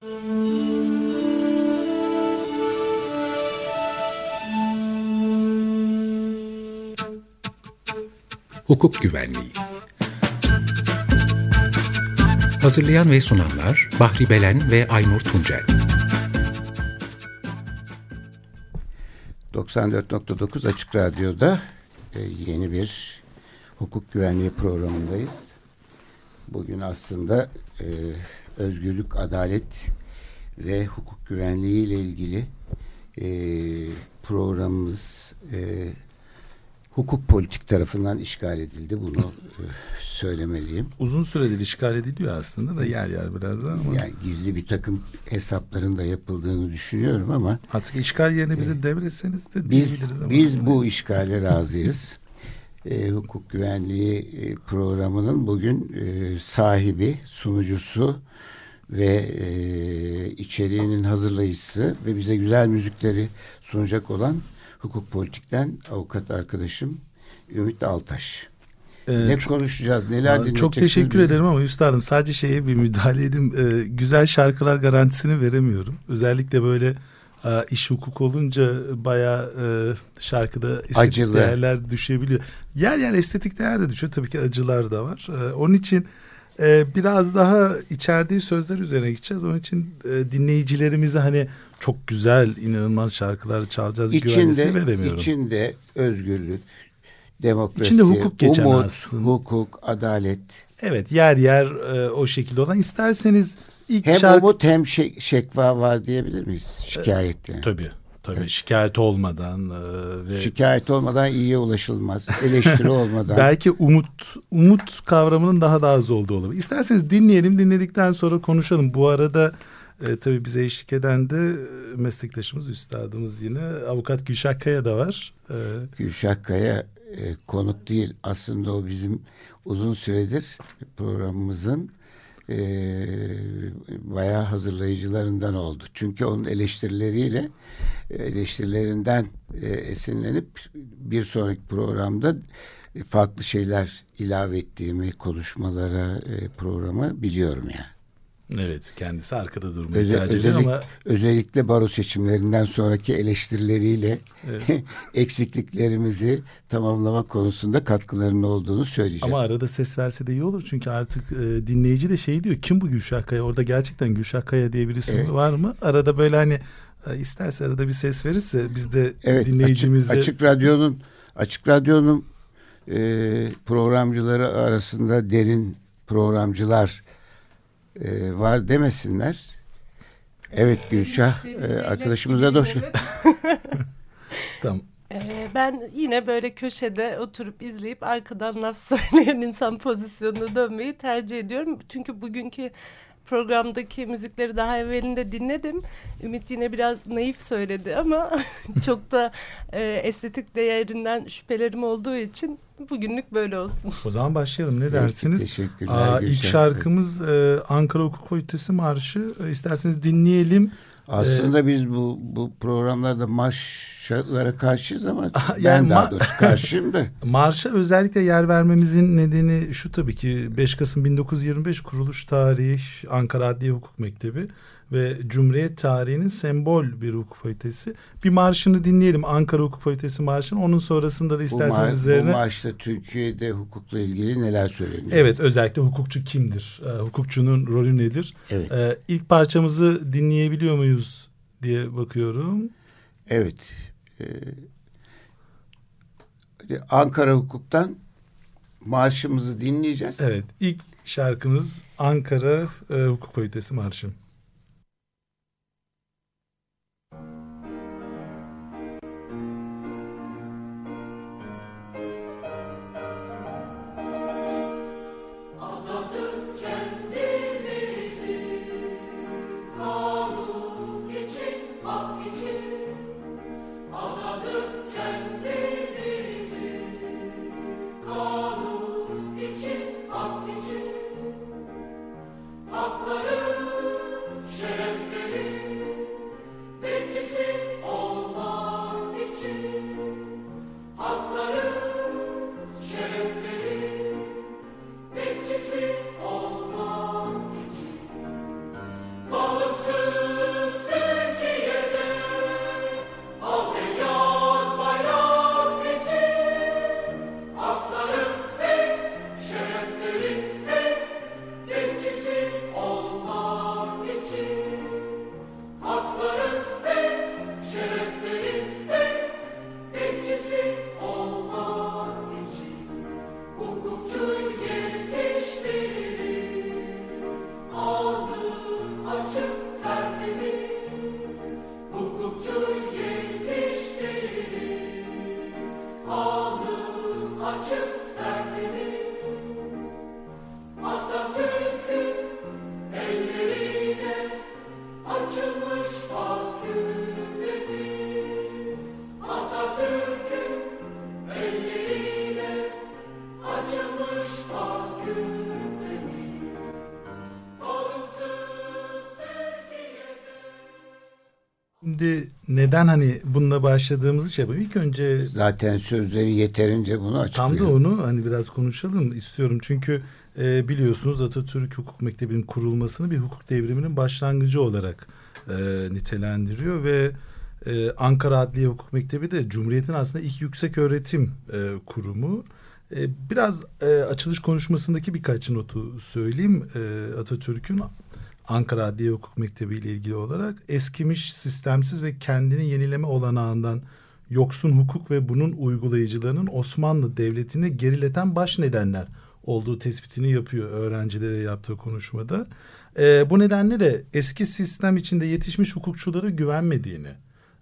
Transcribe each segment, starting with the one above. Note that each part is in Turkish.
Hukuk Güvenliği Hazırlayan ve sunanlar Bahri Belen ve Aynur Tuncel 94.9 Açık Radyo'da e, yeni bir hukuk güvenliği programındayız. Bugün aslında e, özgürlük, adalet ve hukuk güvenliği ile ilgili e, programımız e, hukuk politik tarafından işgal edildi. Bunu e, söylemeliyim. Uzun süredir işgal ediliyor aslında da yer yer biraz daha ama. Yani gizli bir takım hesapların da yapıldığını düşünüyorum ama artık işgal yerine bize e, devretseniz de biz biz bu işgale razıyız. E, hukuk güvenliği e, programının bugün e, sahibi, sunucusu ve e, içeriğinin hazırlayıcısı ve bize güzel müzikleri sunacak olan hukuk politikten avukat arkadaşım Ümit Altaş. Ee, ne çok, konuşacağız, neler dinleyeceğiz? Çok teşekkür bize. ederim ama üstadım sadece şeye bir müdahale edeyim. Ee, güzel şarkılar garantisini veremiyorum. Özellikle böyle iş hukuk olunca bayağı e, şarkıda estetik Acılı. değerler düşebiliyor. Yer yer estetik değer de düşüyor. Tabii ki acılar da var. E, onun için e, biraz daha içerdiği sözler üzerine gideceğiz. Onun için e, dinleyicilerimize hani çok güzel, inanılmaz şarkılar çalacağız içinde, veremiyorum. İçinde özgürlük, demokrasi, İçinde hukuk umut, aslında. hukuk, adalet. Evet yer yer e, o şekilde olan. İsterseniz ilk hem şarkı... umut hem şek şekva var diyebilir miyiz? Şikayet yani. Tabii. Tabii evet. şikayet olmadan e, ve şikayet olmadan iyiye ulaşılmaz. Eleştiri olmadan. Belki umut umut kavramının daha da az olduğu olabilir. İsterseniz dinleyelim. Dinledikten sonra konuşalım. Bu arada e, tabii bize eşlik eden de e, meslektaşımız, üstadımız yine avukat Gülşah Kaya da var. E, Gülşah Kaya e, konuk değil. Aslında o bizim uzun süredir programımızın e, bayağı hazırlayıcılarından oldu. Çünkü onun eleştirileriyle eleştirilerinden e, esinlenip bir sonraki programda farklı şeyler ilave ettiğimi konuşmalara e, programa biliyorum yani. Evet kendisi arkada durmayı Özel, tercih ediyor ama özellikle baro seçimlerinden sonraki eleştirileriyle evet. eksikliklerimizi tamamlama konusunda katkılarının olduğunu söyleyeceğim. Ama arada ses verse de iyi olur çünkü artık e, dinleyici de şey diyor kim bu Gülşah Kaya orada gerçekten Gülşah Kaya diye birisi evet. var mı? Arada böyle hani e, isterse arada bir ses verirse biz de evet, dinleyicimize açık, açık radyonun açık radyonun e, programcıları arasında derin programcılar e, var demesinler. Evet Gülşah e, arkadaşımıza da hoş Tamam. Ee, ben yine böyle köşede oturup izleyip arkadan laf söyleyen insan pozisyonuna dönmeyi tercih ediyorum. Çünkü bugünkü programdaki müzikleri daha evvelinde dinledim. Ümit yine biraz naif söyledi ama çok da e, estetik değerinden şüphelerim olduğu için bugünlük böyle olsun. O zaman başlayalım. Ne dersiniz? Teşekkürler. Aa, ilk şarkımız e, Ankara Hukuk Fakültesi Marşı. E, isterseniz dinleyelim. Aslında ee, biz bu bu programlarda marşlara karşıyız ama yani ben daha doğrusu karşıyım da. Marşa özellikle yer vermemizin nedeni şu tabii ki 5 Kasım 1925 kuruluş tarihi Ankara Adliye Hukuk Mektebi ve Cumhuriyet tarihinin sembol bir hukuk fakültesi. Bir marşını dinleyelim. Ankara Hukuk Fakültesi marşını. Onun sonrasında da isterseniz bu mar üzerine... Bu marşta Türkiye'de hukukla ilgili neler söyleniyor? Evet özellikle hukukçu kimdir? Ee, hukukçunun rolü nedir? Evet. Ee, ilk parçamızı dinleyebiliyor muyuz diye bakıyorum. Evet. Ee, Ankara Hukuk'tan marşımızı dinleyeceğiz. Evet. İlk şarkımız Ankara e, Hukuk Fakültesi Marşı. Neden hani bununla başladığımızı şey yapayım. İlk önce zaten sözleri yeterince bunu açıklıyor. Tam da onu hani biraz konuşalım istiyorum. Çünkü e, biliyorsunuz Atatürk Hukuk Mektebi'nin kurulmasını bir hukuk devriminin başlangıcı olarak e, nitelendiriyor ve e, Ankara Adliye Hukuk Mektebi de Cumhuriyet'in aslında ilk yüksek öğretim e, kurumu. E, biraz e, açılış konuşmasındaki birkaç notu söyleyeyim e, Atatürk'ün Ankara Adliye Hukuk Mektebi ile ilgili olarak eskimiş, sistemsiz ve kendini yenileme olanağından yoksun hukuk ve bunun uygulayıcılarının Osmanlı Devleti'ni gerileten baş nedenler olduğu tespitini yapıyor öğrencilere yaptığı konuşmada. E, bu nedenle de eski sistem içinde yetişmiş hukukçulara güvenmediğini,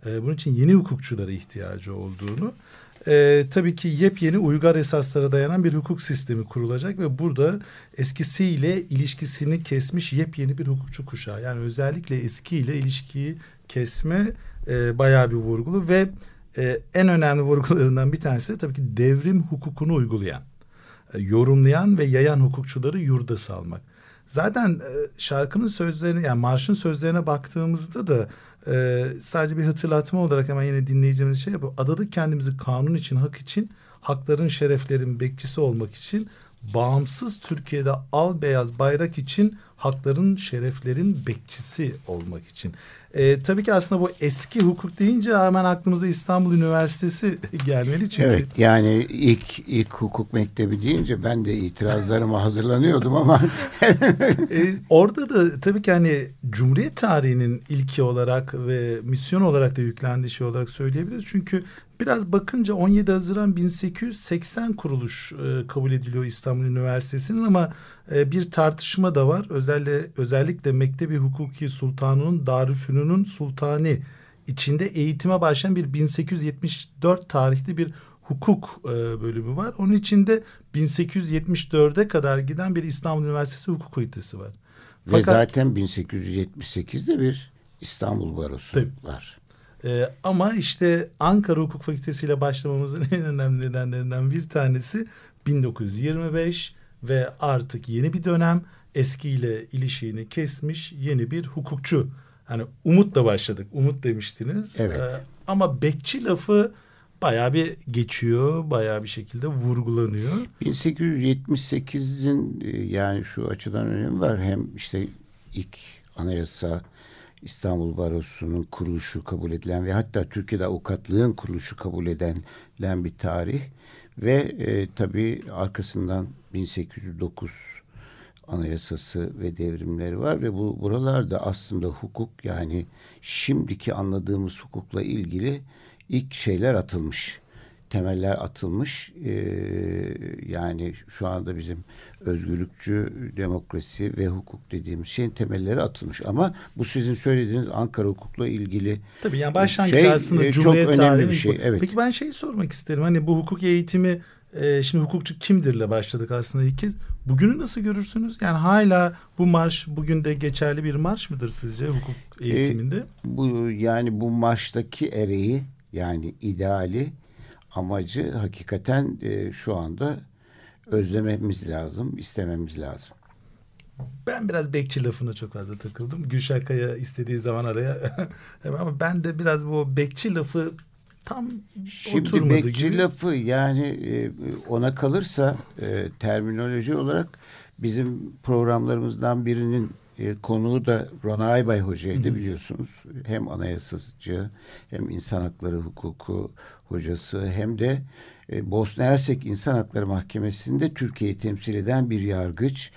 e, bunun için yeni hukukçulara ihtiyacı olduğunu e, tabii ki yepyeni uygar esaslara dayanan bir hukuk sistemi kurulacak ve burada eskisiyle ilişkisini kesmiş yepyeni bir hukukçu kuşağı. Yani özellikle eskiyle ilişkiyi kesme e, bayağı bir vurgulu ve e, en önemli vurgularından bir tanesi de tabii ki devrim hukukunu uygulayan, e, yorumlayan ve yayan hukukçuları yurda salmak. Zaten e, şarkının sözlerine yani marşın sözlerine baktığımızda da ee, sadece bir hatırlatma olarak hemen yine dinleyeceğimiz şey yapıyor. Adadık kendimizi kanun için, hak için, hakların, şereflerin bekçisi olmak için, bağımsız Türkiye'de al beyaz bayrak için, hakların, şereflerin bekçisi olmak için. E, tabii ki aslında bu eski hukuk deyince hemen aklımıza İstanbul Üniversitesi gelmeli çünkü. Evet yani ilk ilk hukuk mektebi deyince ben de itirazlarıma hazırlanıyordum ama. e, orada da tabii ki hani Cumhuriyet tarihinin ilki olarak ve misyon olarak da yüklendiği şey olarak söyleyebiliriz. Çünkü Biraz bakınca 17 Haziran 1880 kuruluş e, kabul ediliyor İstanbul Üniversitesi'nin ama e, bir tartışma da var. Özellikle, özellikle Mektebi Hukuki Sultanı'nın Darüfünun'un Sultani içinde eğitime başlayan bir 1874 tarihli bir hukuk e, bölümü var. Onun içinde 1874'e kadar giden bir İstanbul Üniversitesi hukuk fakültesi var. Fakat, Ve zaten 1878'de bir İstanbul Barosu tabii, var. Ee, ama işte Ankara Hukuk Fakültesi ile başlamamızın en önemli nedenlerinden bir tanesi 1925 ve artık yeni bir dönem eskiyle ilişiğini kesmiş yeni bir hukukçu. Hani umutla başladık. Umut demiştiniz. Evet. Ee, ama bekçi lafı bayağı bir geçiyor, bayağı bir şekilde vurgulanıyor. 1878'in e, yani şu açıdan önemi var. Hem işte ilk anayasa İstanbul Barosu'nun kuruluşu kabul edilen ve hatta Türkiye'de avukatlığın kuruluşu kabul edilen bir tarih. Ve e, tabii arkasından 1809 anayasası ve devrimleri var ve bu buralarda aslında hukuk yani şimdiki anladığımız hukukla ilgili ilk şeyler atılmış temeller atılmış. E, yani şu anda bizim özgürlükçü demokrasi ve hukuk dediğimiz şeyin temelleri atılmış. Ama bu sizin söylediğiniz Ankara hukukla ilgili Tabii yani başlangıç şey, aslında e, çok önemli bir şey. Evet. Peki ben şeyi sormak isterim. Hani bu hukuk eğitimi e, şimdi hukukçu kimdirle başladık aslında ilk kez. Bugünü nasıl görürsünüz? Yani hala bu marş bugün de geçerli bir marş mıdır sizce hukuk e, eğitiminde? E, bu yani bu marştaki ereği yani ideali amacı hakikaten e, şu anda özlememiz lazım, istememiz lazım. Ben biraz bekçi lafına çok fazla takıldım. Gülşah Kaya istediği zaman araya. Ama ben de biraz bu bekçi lafı tam Şimdi oturmadı bekçi gibi. lafı yani e, ona kalırsa e, terminoloji olarak bizim programlarımızdan birinin e, konuğu da Rona Aybay Hoca'ydı biliyorsunuz. Hem anayasacı hem insan hakları hukuku hocası hem de e, Bosna Hersek İnsan Hakları Mahkemesi'nde Türkiye'yi temsil eden bir yargıç.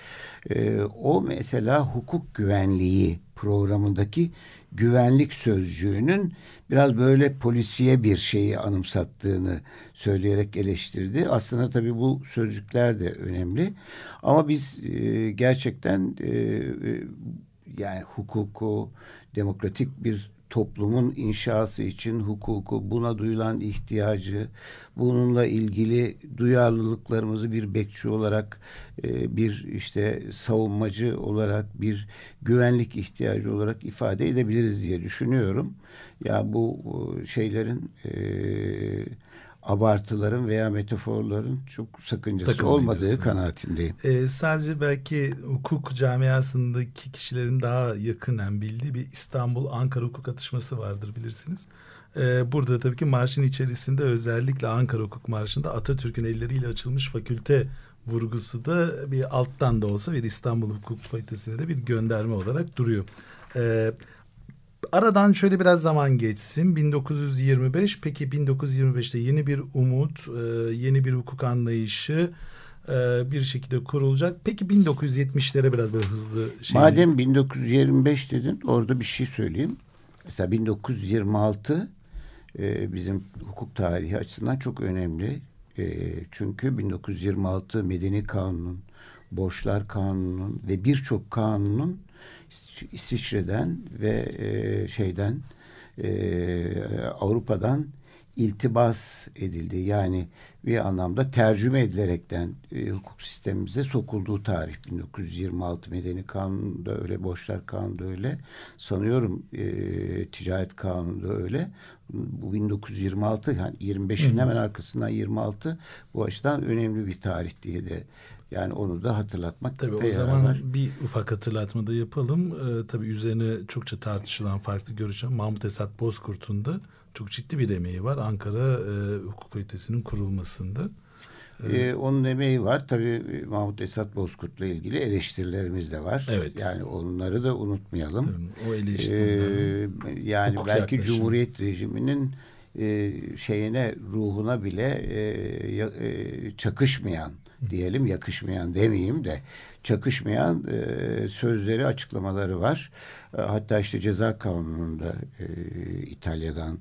E, o mesela hukuk güvenliği programındaki güvenlik sözcüğünün biraz böyle polisiye bir şeyi anımsattığını söyleyerek eleştirdi. Aslında tabii bu sözcükler de önemli. Ama biz e, gerçekten e, e, yani hukuku, demokratik bir toplumun inşası için hukuku, buna duyulan ihtiyacı, bununla ilgili duyarlılıklarımızı bir bekçi olarak, e, bir işte savunmacı olarak, bir güvenlik ihtiyacı olarak ifade edebiliriz diye düşünüyorum. Ya bu şeylerin e, abartıların veya metaforların çok sakıncası olmadığı kanaatindeyim. Ee, sadece belki hukuk camiasındaki kişilerin daha yakından bildiği bir İstanbul-Ankara hukuk atışması vardır bilirsiniz. Ee, burada tabii ki marşın içerisinde özellikle Ankara Hukuk Marşı'nda Atatürk'ün elleriyle açılmış fakülte vurgusu da bir alttan da olsa bir İstanbul Hukuk Fakültesi'ne de bir gönderme olarak duruyor. Ee, aradan şöyle biraz zaman geçsin. 1925 peki 1925'te yeni bir umut, e, yeni bir hukuk anlayışı e, bir şekilde kurulacak. Peki 1970'lere biraz böyle hızlı şey. Madem 1925 dedin orada bir şey söyleyeyim. Mesela 1926 e, bizim hukuk tarihi açısından çok önemli. çünkü 1926 Medeni Kanun'un, Borçlar Kanunu'nun ve birçok kanunun İsviçre'den ve e, şeyden e, Avrupa'dan iltibas edildi. Yani bir anlamda tercüme edilerekten e, hukuk sistemimize sokulduğu tarih 1926 Medeni Kanunu da öyle, Borçlar Kanunu da öyle. Sanıyorum e, Ticaret Kanunu da öyle. Bu 1926 yani 25'in hemen arkasından 26 bu açıdan önemli bir tarih diye de yani onu da hatırlatmak Tabii o zaman var. bir ufak hatırlatma da yapalım. Ee, tabii üzerine çokça tartışılan farklı görüşler Mahmut Esat Bozkurt'un da çok ciddi bir emeği var Ankara e, Hukuk Komitesi'nin kurulmasında. Ee, onun emeği var. Tabii e, Mahmut Esat Bozkurt'la ilgili eleştirilerimiz de var. Evet. Yani onları da unutmayalım. Tabii, o eleştiriler. Ee, yani belki yaklaşım. Cumhuriyet rejiminin e, şeyine, ruhuna bile e, e, çakışmayan diyelim yakışmayan demeyeyim de çakışmayan e, sözleri açıklamaları var. E, hatta işte ceza kanununda e, İtalya'dan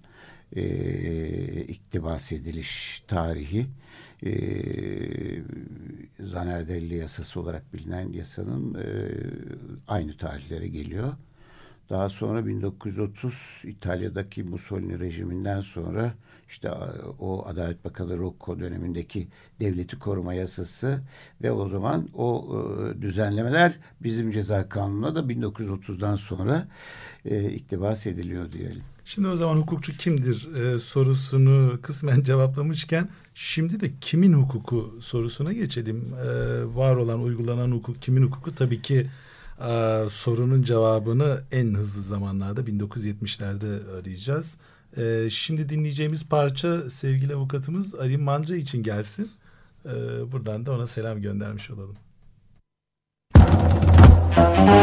e, iktibas ediliş tarihi e, Zanerdelli yasası olarak bilinen yasanın e, aynı tarihlere geliyor. Daha sonra 1930 İtalya'daki Mussolini rejiminden sonra işte o Adalet Bakanı Rocco dönemindeki devleti koruma yasası ve o zaman o e, düzenlemeler bizim ceza kanununa da 1930'dan sonra e, iktibas ediliyor diyelim. Şimdi o zaman hukukçu kimdir e, sorusunu kısmen cevaplamışken şimdi de kimin hukuku sorusuna geçelim. E, var olan uygulanan hukuk kimin hukuku tabii ki e, sorunun cevabını en hızlı zamanlarda 1970'lerde arayacağız. E, şimdi dinleyeceğimiz parça sevgili avukatımız Ali Manca için gelsin. E, buradan da ona selam göndermiş olalım. kelepçeleri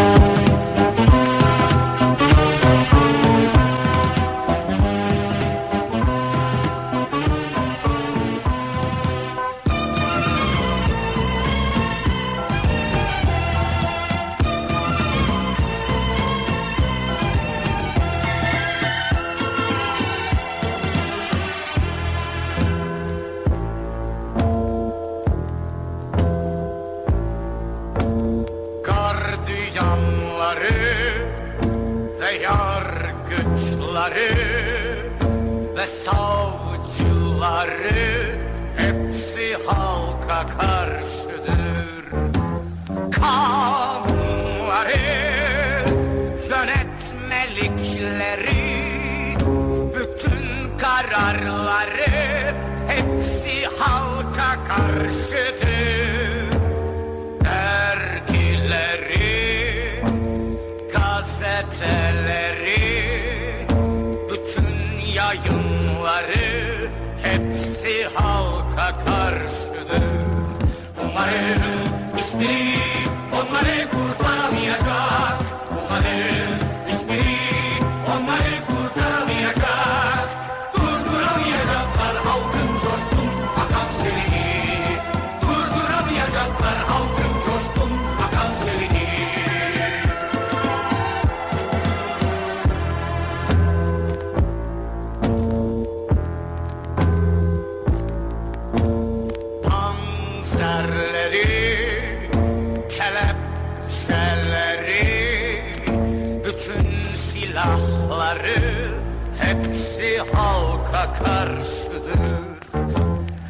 karşıdır.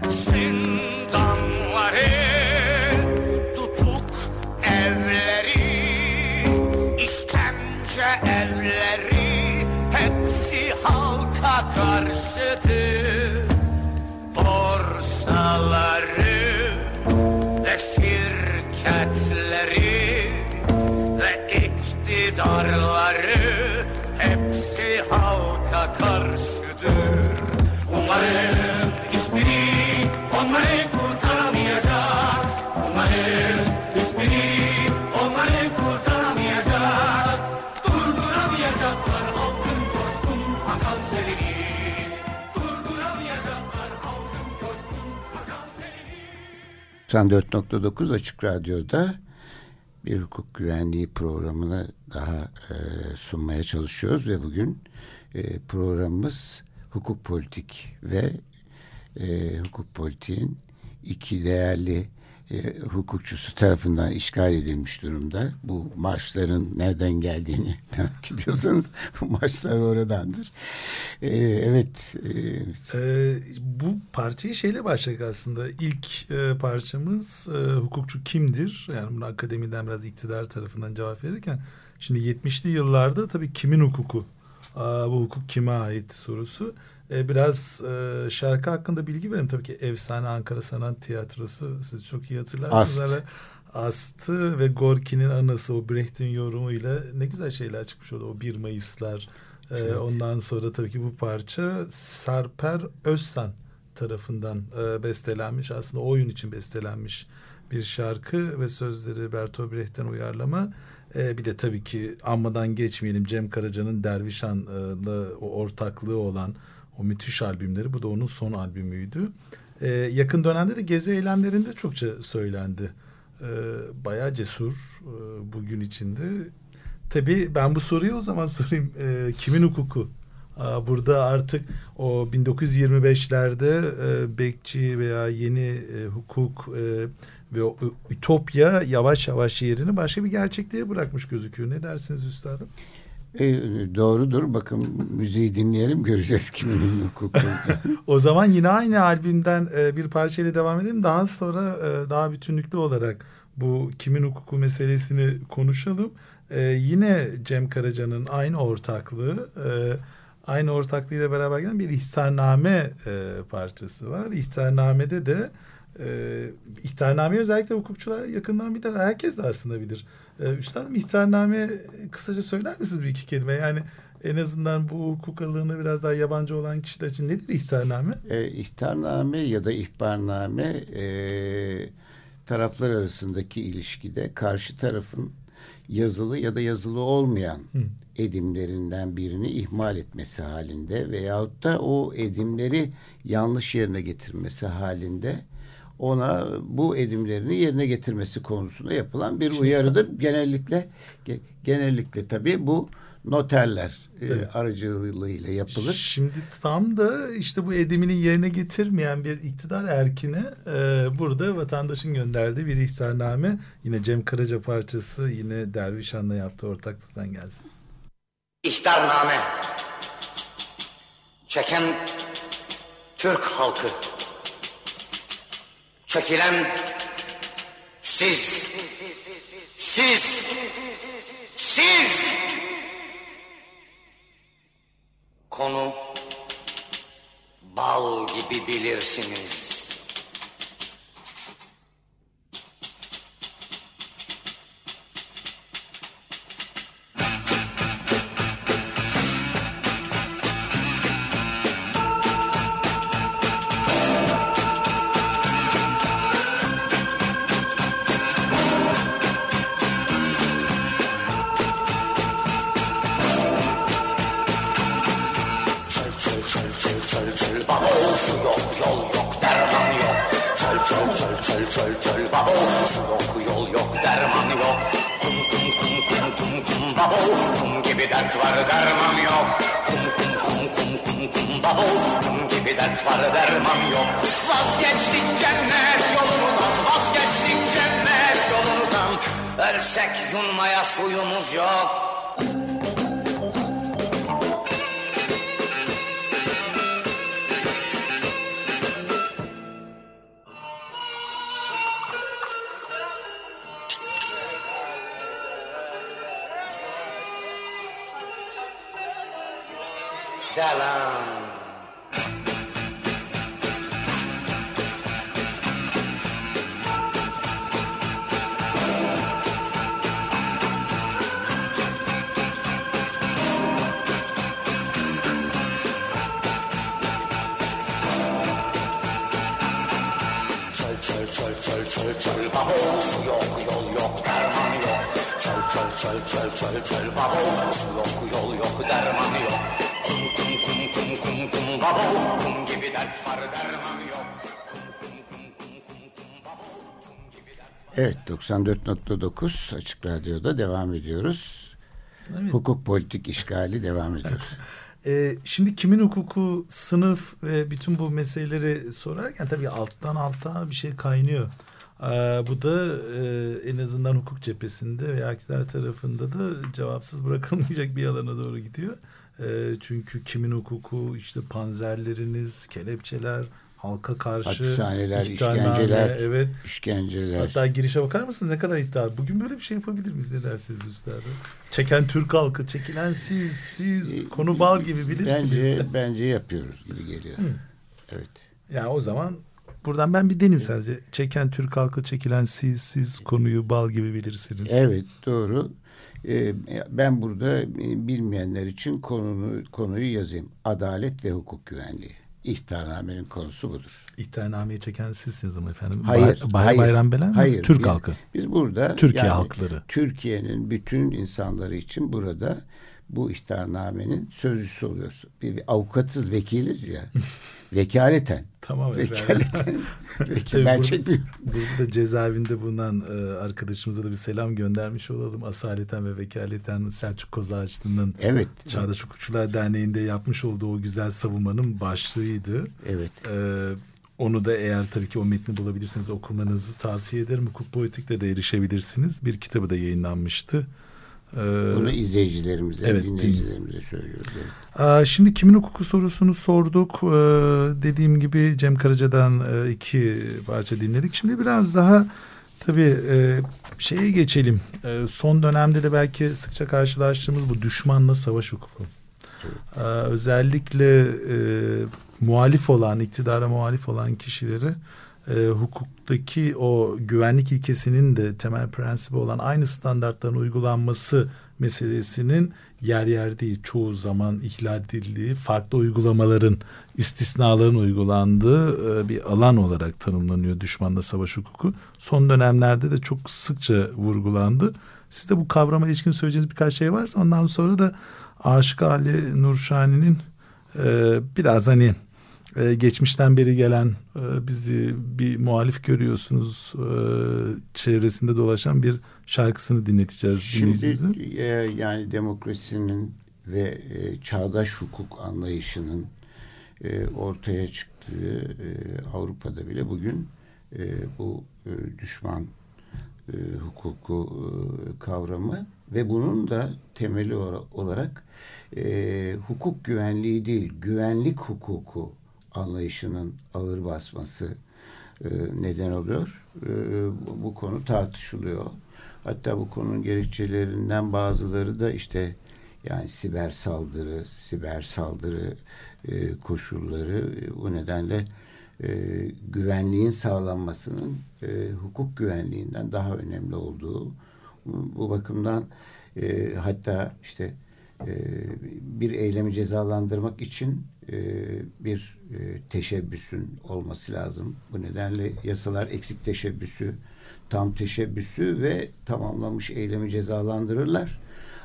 Zindanları, tutuk evleri, işkence evleri hepsi halka karşıdır 94.9 Açık Radyo'da bir hukuk güvenliği programını daha e, sunmaya çalışıyoruz ve bugün e, programımız hukuk politik ve e, hukuk politiğin iki değerli e, hukukçusu tarafından işgal edilmiş durumda. Bu marşların nereden geldiğini merak ediyorsanız bu marşlar oradandır. E, evet. E, e, bu parçayı şeyle başladık aslında. İlk e, parçamız e, hukukçu kimdir? Yani bunu akademiden biraz iktidar tarafından cevap verirken şimdi 70'li yıllarda tabii kimin hukuku? Aa, bu hukuk kime ait sorusu. E, biraz e, şarkı hakkında bilgi verin. Tabii ki Efsane Ankara Sanat Tiyatrosu siz çok iyi hatırlarsınız. Ast. Astı ve Gorki'nin anası o Brecht'in yorumuyla ne güzel şeyler çıkmış oldu. O 1 Mayıslar. E, evet. Ondan sonra tabii ki bu parça Sarper Özsan tarafından e, bestelenmiş. Aslında oyun için bestelenmiş bir şarkı ve sözleri Bertolt Brecht'ten uyarlama. E, bir de tabii ki anmadan geçmeyelim Cem Karaca'nın Dervişan'la o ortaklığı olan o müthiş albümleri. Bu da onun son albümüydü. Ee, yakın dönemde de gezi eylemlerinde çokça söylendi. Ee, bayağı cesur e, bugün içinde. Tabii ben bu soruyu o zaman sorayım. E, kimin hukuku? Aa, burada artık o 1925'lerde e, bekçi veya yeni e, hukuk e, ve o ütopya yavaş yavaş yerini başka bir gerçekliğe bırakmış gözüküyor. Ne dersiniz üstadım? E, doğrudur. Bakın müziği dinleyelim göreceğiz kimin hukuku O zaman yine aynı albümden e, bir parçayla devam edelim. Daha sonra e, daha bütünlüklü olarak bu kimin hukuku meselesini konuşalım. E, yine Cem Karaca'nın aynı ortaklığı e, aynı ortaklığıyla beraber gelen bir ihtarname e, parçası var. İhtarnamede de e, ihtarname özellikle hukukçular yakından bilir. Herkes de aslında bilir. Ee, üstadım ihtarname kısaca söyler misiniz bir iki kelime? Yani en azından bu hukuk alanına biraz daha yabancı olan kişiler için nedir ihtarname? E, ihtarname ya da ihbarname e, taraflar arasındaki ilişkide karşı tarafın yazılı ya da yazılı olmayan Hı. edimlerinden birini ihmal etmesi halinde veyahut da o edimleri yanlış yerine getirmesi halinde ona bu edimlerini yerine getirmesi konusunda yapılan bir uyarıdır. Genellikle genellikle tabii bu noterler e, aracılığıyla yapılır. Şimdi tam da işte bu edimini yerine getirmeyen bir iktidar erkine e, burada vatandaşın gönderdiği bir ihsarname yine Cem Karaca parçası yine Dervişan'la yaptığı ortaklıktan gelsin. İhtarname çeken Türk halkı çekilen siz, siz, siz. Konu bal gibi bilirsiniz. Çöl çöl çöl babo Su yok yol yok derman yok. Çöl çöl çöl çöl çöl çöl babo Su yok yol yok derman yok. Kum kum kum kum kum kum babo Kum gibi dert var derman yok. Kum kum kum kum kum kum babo Kum gibi dert var. Evet 94.9 Açık Radyo'da devam ediyoruz. Hukuk politik işgali devam ediyor. Ee, şimdi kimin hukuku, sınıf ve bütün bu meseleleri sorarken tabii alttan alta bir şey kaynıyor. Ee, bu da e, en azından hukuk cephesinde ve aksiler tarafında da cevapsız bırakılmayacak bir alana doğru gidiyor. Ee, çünkü kimin hukuku, işte panzerleriniz, kelepçeler, halka karşı Hapishaneler, işkenceler, evet. işkenceler. Hatta girişe bakar mısınız ne kadar iddia. Bugün böyle bir şey yapabilir miyiz ne dersiniz üstadım? Çeken Türk halkı, çekilen siz, siz konu bal gibi bilirsiniz. Bence bence yapıyoruz gibi geliyor. Evet. Yani o zaman buradan ben bir deneyim sadece. Çeken Türk halkı, çekilen siz, siz konuyu bal gibi bilirsiniz. Evet doğru. Ee, ben burada e, bilmeyenler için konunu konuyu yazayım. Adalet ve hukuk güvenliği. İhtarnamenin konusu budur. İhtarnameyi çeken sizsiniz ama efendim. Hayır, Bay, hayır, Bayram Belen mi? hayır. Türk biz, halkı. Biz burada Türkiye yani halkları. Türkiye'nin bütün insanları için burada bu ihtarnamenin sözcüsü oluyoruz. Bir, bir avukatız, vekiliz ya. Vekaleten. Tamam. Vekaleten. Tabii ben bu- çekmiyorum. Burada da cezaevinde bulunan e, arkadaşımıza da bir selam göndermiş olalım. Asaleten ve vekaleten Selçuk Kozağaçlı'nın Evet. Çağdaş Hukukçular Derneği'nde yapmış olduğu o güzel savunmanın başlığıydı. Evet. Ee, onu da eğer tabii ki o metni bulabilirsiniz okumanızı tavsiye ederim. Hukuk Politik'te de erişebilirsiniz. Bir kitabı da yayınlanmıştı. Ee, Bunu izleyicilerimize, evet, dinleyicilerimize söylüyoruz. Evet. Şimdi kimin hukuku sorusunu sorduk. Ee, dediğim gibi Cem Karaca'dan e, iki parça dinledik. Şimdi biraz daha tabii e, şeye geçelim. E, son dönemde de belki sıkça karşılaştığımız bu düşmanla savaş hukuku. Ee, özellikle muhalif olan, iktidara muhalif olan kişileri e, hukuktaki o güvenlik ilkesinin de temel prensibi olan aynı standartların uygulanması meselesinin yer yer değil çoğu zaman ihlal edildiği farklı uygulamaların istisnaların uygulandığı e, bir alan olarak tanımlanıyor düşmanla savaş hukuku. Son dönemlerde de çok sıkça vurgulandı. Siz de bu kavrama ilişkin söyleyeceğiniz birkaç şey varsa ondan sonra da Aşık Ali Nurşani'nin e, biraz hani e, geçmişten beri gelen e, bizi bir muhalif görüyorsunuz e, çevresinde dolaşan bir şarkısını dinleteceğiz dinleyicimize. Şimdi e, yani demokrasinin ve e, çağdaş hukuk anlayışının e, ortaya çıktığı e, Avrupa'da bile bugün e, bu e, düşman e, hukuku e, kavramı ve bunun da temeli olarak e, hukuk güvenliği değil güvenlik hukuku anlayışının ağır basması e, neden oluyor. E, bu, konu tartışılıyor. Hatta bu konunun gerekçelerinden bazıları da işte yani siber saldırı, siber saldırı e, koşulları o nedenle güvenliğin sağlanmasının hukuk güvenliğinden daha önemli olduğu bu, bakımdan hatta işte bir eylemi cezalandırmak için e, bir e, teşebbüsün olması lazım. Bu nedenle yasalar eksik teşebbüsü, tam teşebbüsü ve tamamlamış eylemi cezalandırırlar.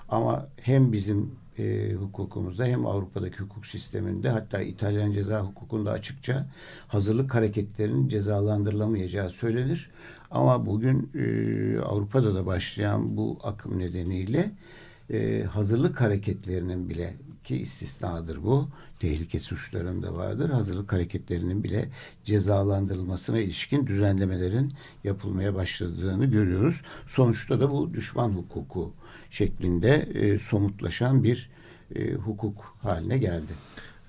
Ama hem bizim e, hukukumuzda hem Avrupa'daki hukuk sisteminde hatta İtalyan ceza hukukunda açıkça hazırlık hareketlerinin cezalandırılamayacağı söylenir. Ama bugün e, Avrupa'da da başlayan bu akım nedeniyle e, hazırlık hareketlerinin bile ki istisnadır bu. Tehlike suçlarında vardır. Hazırlık hareketlerinin bile cezalandırılmasına ilişkin düzenlemelerin yapılmaya başladığını görüyoruz. Sonuçta da bu düşman hukuku şeklinde e, somutlaşan bir e, hukuk haline geldi.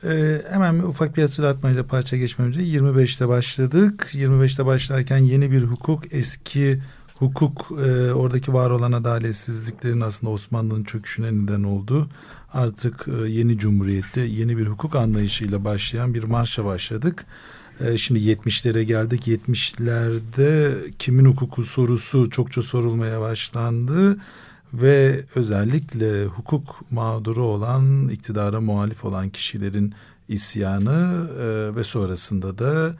Ee, hemen bir ufak bir hatırlatmayla parça geçmeden önce 25'te başladık. 25'te başlarken yeni bir hukuk, eski hukuk, e, oradaki var olan adaletsizliklerin aslında Osmanlı'nın çöküşüne neden oldu. artık e, yeni cumhuriyette yeni bir hukuk anlayışıyla başlayan bir marşa başladık. E, şimdi 70'lere geldik. 70'lerde kimin hukuku sorusu çokça sorulmaya başlandı ve özellikle hukuk mağduru olan, iktidara muhalif olan kişilerin isyanı e, ve sonrasında da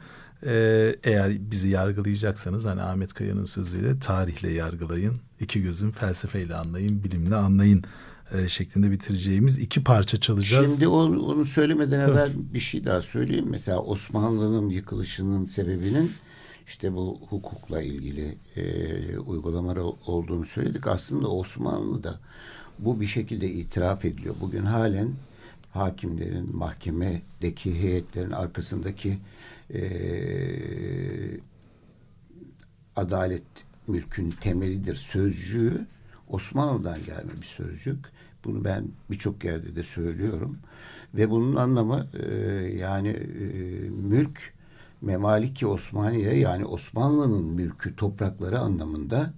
eğer bizi yargılayacaksanız hani Ahmet Kaya'nın sözüyle tarihle yargılayın, iki gözün felsefeyle anlayın, bilimle anlayın e, şeklinde bitireceğimiz iki parça çalacağız. Şimdi onu, onu söylemeden evet. evvel bir şey daha söyleyeyim. Mesela Osmanlı'nın yıkılışının sebebinin işte bu hukukla ilgili e, uygulamalar olduğunu söyledik. Aslında Osmanlı'da bu bir şekilde itiraf ediliyor. Bugün halen hakimlerin, mahkemedeki heyetlerin arkasındaki e, adalet mülkün temelidir sözcüğü Osmanlı'dan gelme bir sözcük. Bunu ben birçok yerde de söylüyorum. Ve bunun anlamı e, yani e, mülk Memaliki Osmaniye yani Osmanlı'nın mülkü toprakları anlamında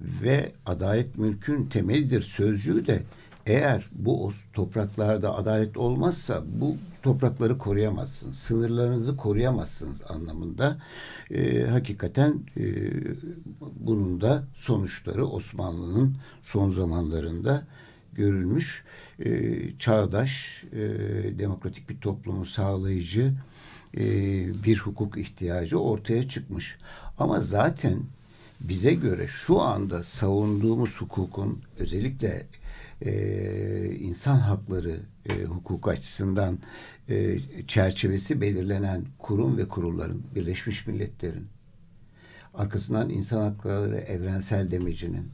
ve adalet mülkün temelidir sözcüğü de eğer bu topraklarda adalet olmazsa bu toprakları koruyamazsınız. Sınırlarınızı koruyamazsınız anlamında. E, hakikaten e, bunun da sonuçları Osmanlı'nın son zamanlarında görülmüş. E, çağdaş, e, demokratik bir toplumu sağlayıcı e, bir hukuk ihtiyacı ortaya çıkmış. Ama zaten bize göre şu anda savunduğumuz hukukun özellikle insan hakları e, hukuk açısından e, çerçevesi belirlenen kurum ve kurulların Birleşmiş Milletler'in arkasından insan hakları evrensel demecinin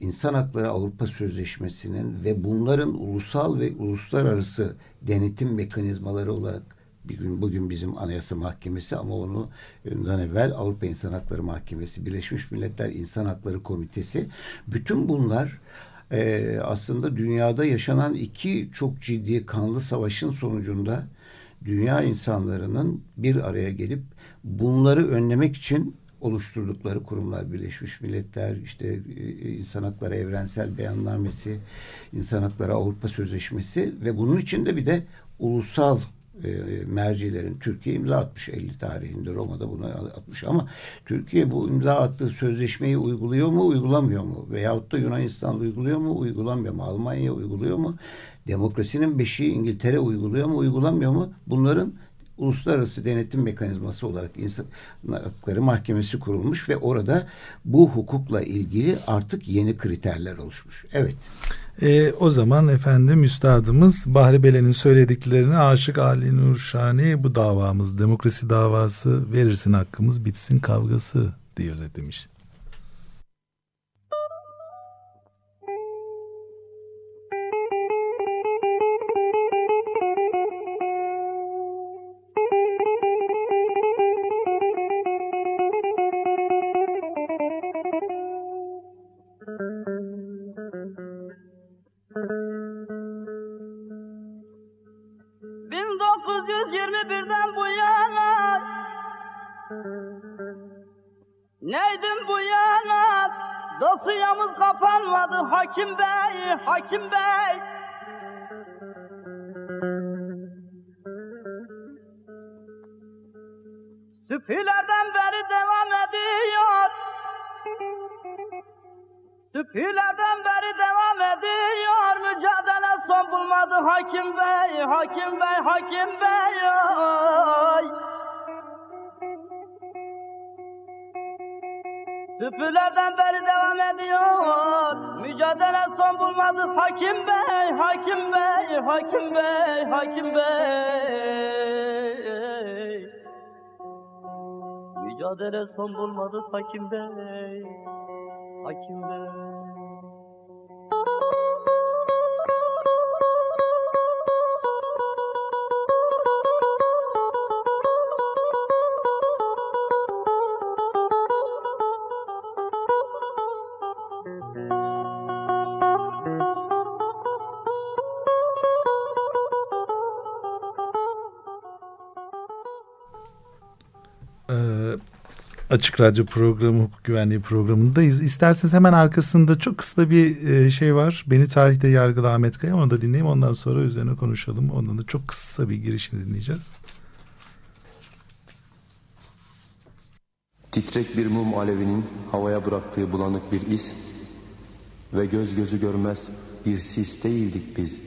insan hakları Avrupa Sözleşmesi'nin ve bunların ulusal ve uluslararası denetim mekanizmaları olarak bir gün bugün bizim Anayasa Mahkemesi ama onu ondan evvel Avrupa İnsan Hakları Mahkemesi, Birleşmiş Milletler İnsan Hakları Komitesi bütün bunlar e, aslında dünyada yaşanan iki çok ciddi kanlı savaşın sonucunda dünya insanlarının bir araya gelip bunları önlemek için oluşturdukları kurumlar Birleşmiş Milletler, işte e, İnsan Hakları Evrensel Beyannamesi, İnsan Hakları Avrupa Sözleşmesi ve bunun içinde bir de ulusal e, mercilerin Türkiye imza atmış. 50 tarihinde Roma'da bunu atmış. Ama Türkiye bu imza attığı sözleşmeyi uyguluyor mu uygulamıyor mu? Veyahut da Yunanistan uyguluyor mu uygulamıyor mu? Almanya uyguluyor mu? Demokrasinin beşiği İngiltere uyguluyor mu uygulamıyor mu? Bunların uluslararası denetim mekanizması olarak insan hakları mahkemesi kurulmuş ve orada bu hukukla ilgili artık yeni kriterler oluşmuş. Evet. E, o zaman efendim üstadımız Bahri Belen'in söylediklerini Aşık Ali Nurşani bu davamız demokrasi davası verirsin hakkımız bitsin kavgası diye özetlemiş. Hakim bey, hakim bey Mücadele son bulmadı hakim bey. Hakim Bey. Açık Radyo programı, hukuk güvenliği programındayız. İsterseniz hemen arkasında çok kısa bir e, şey var. Beni tarihte yargılı Ahmet Kaya. Onu da dinleyeyim. Ondan sonra üzerine konuşalım. Ondan da çok kısa bir girişini dinleyeceğiz. Titrek bir mum alevinin havaya bıraktığı bulanık bir iz ve göz gözü görmez bir sis değildik biz.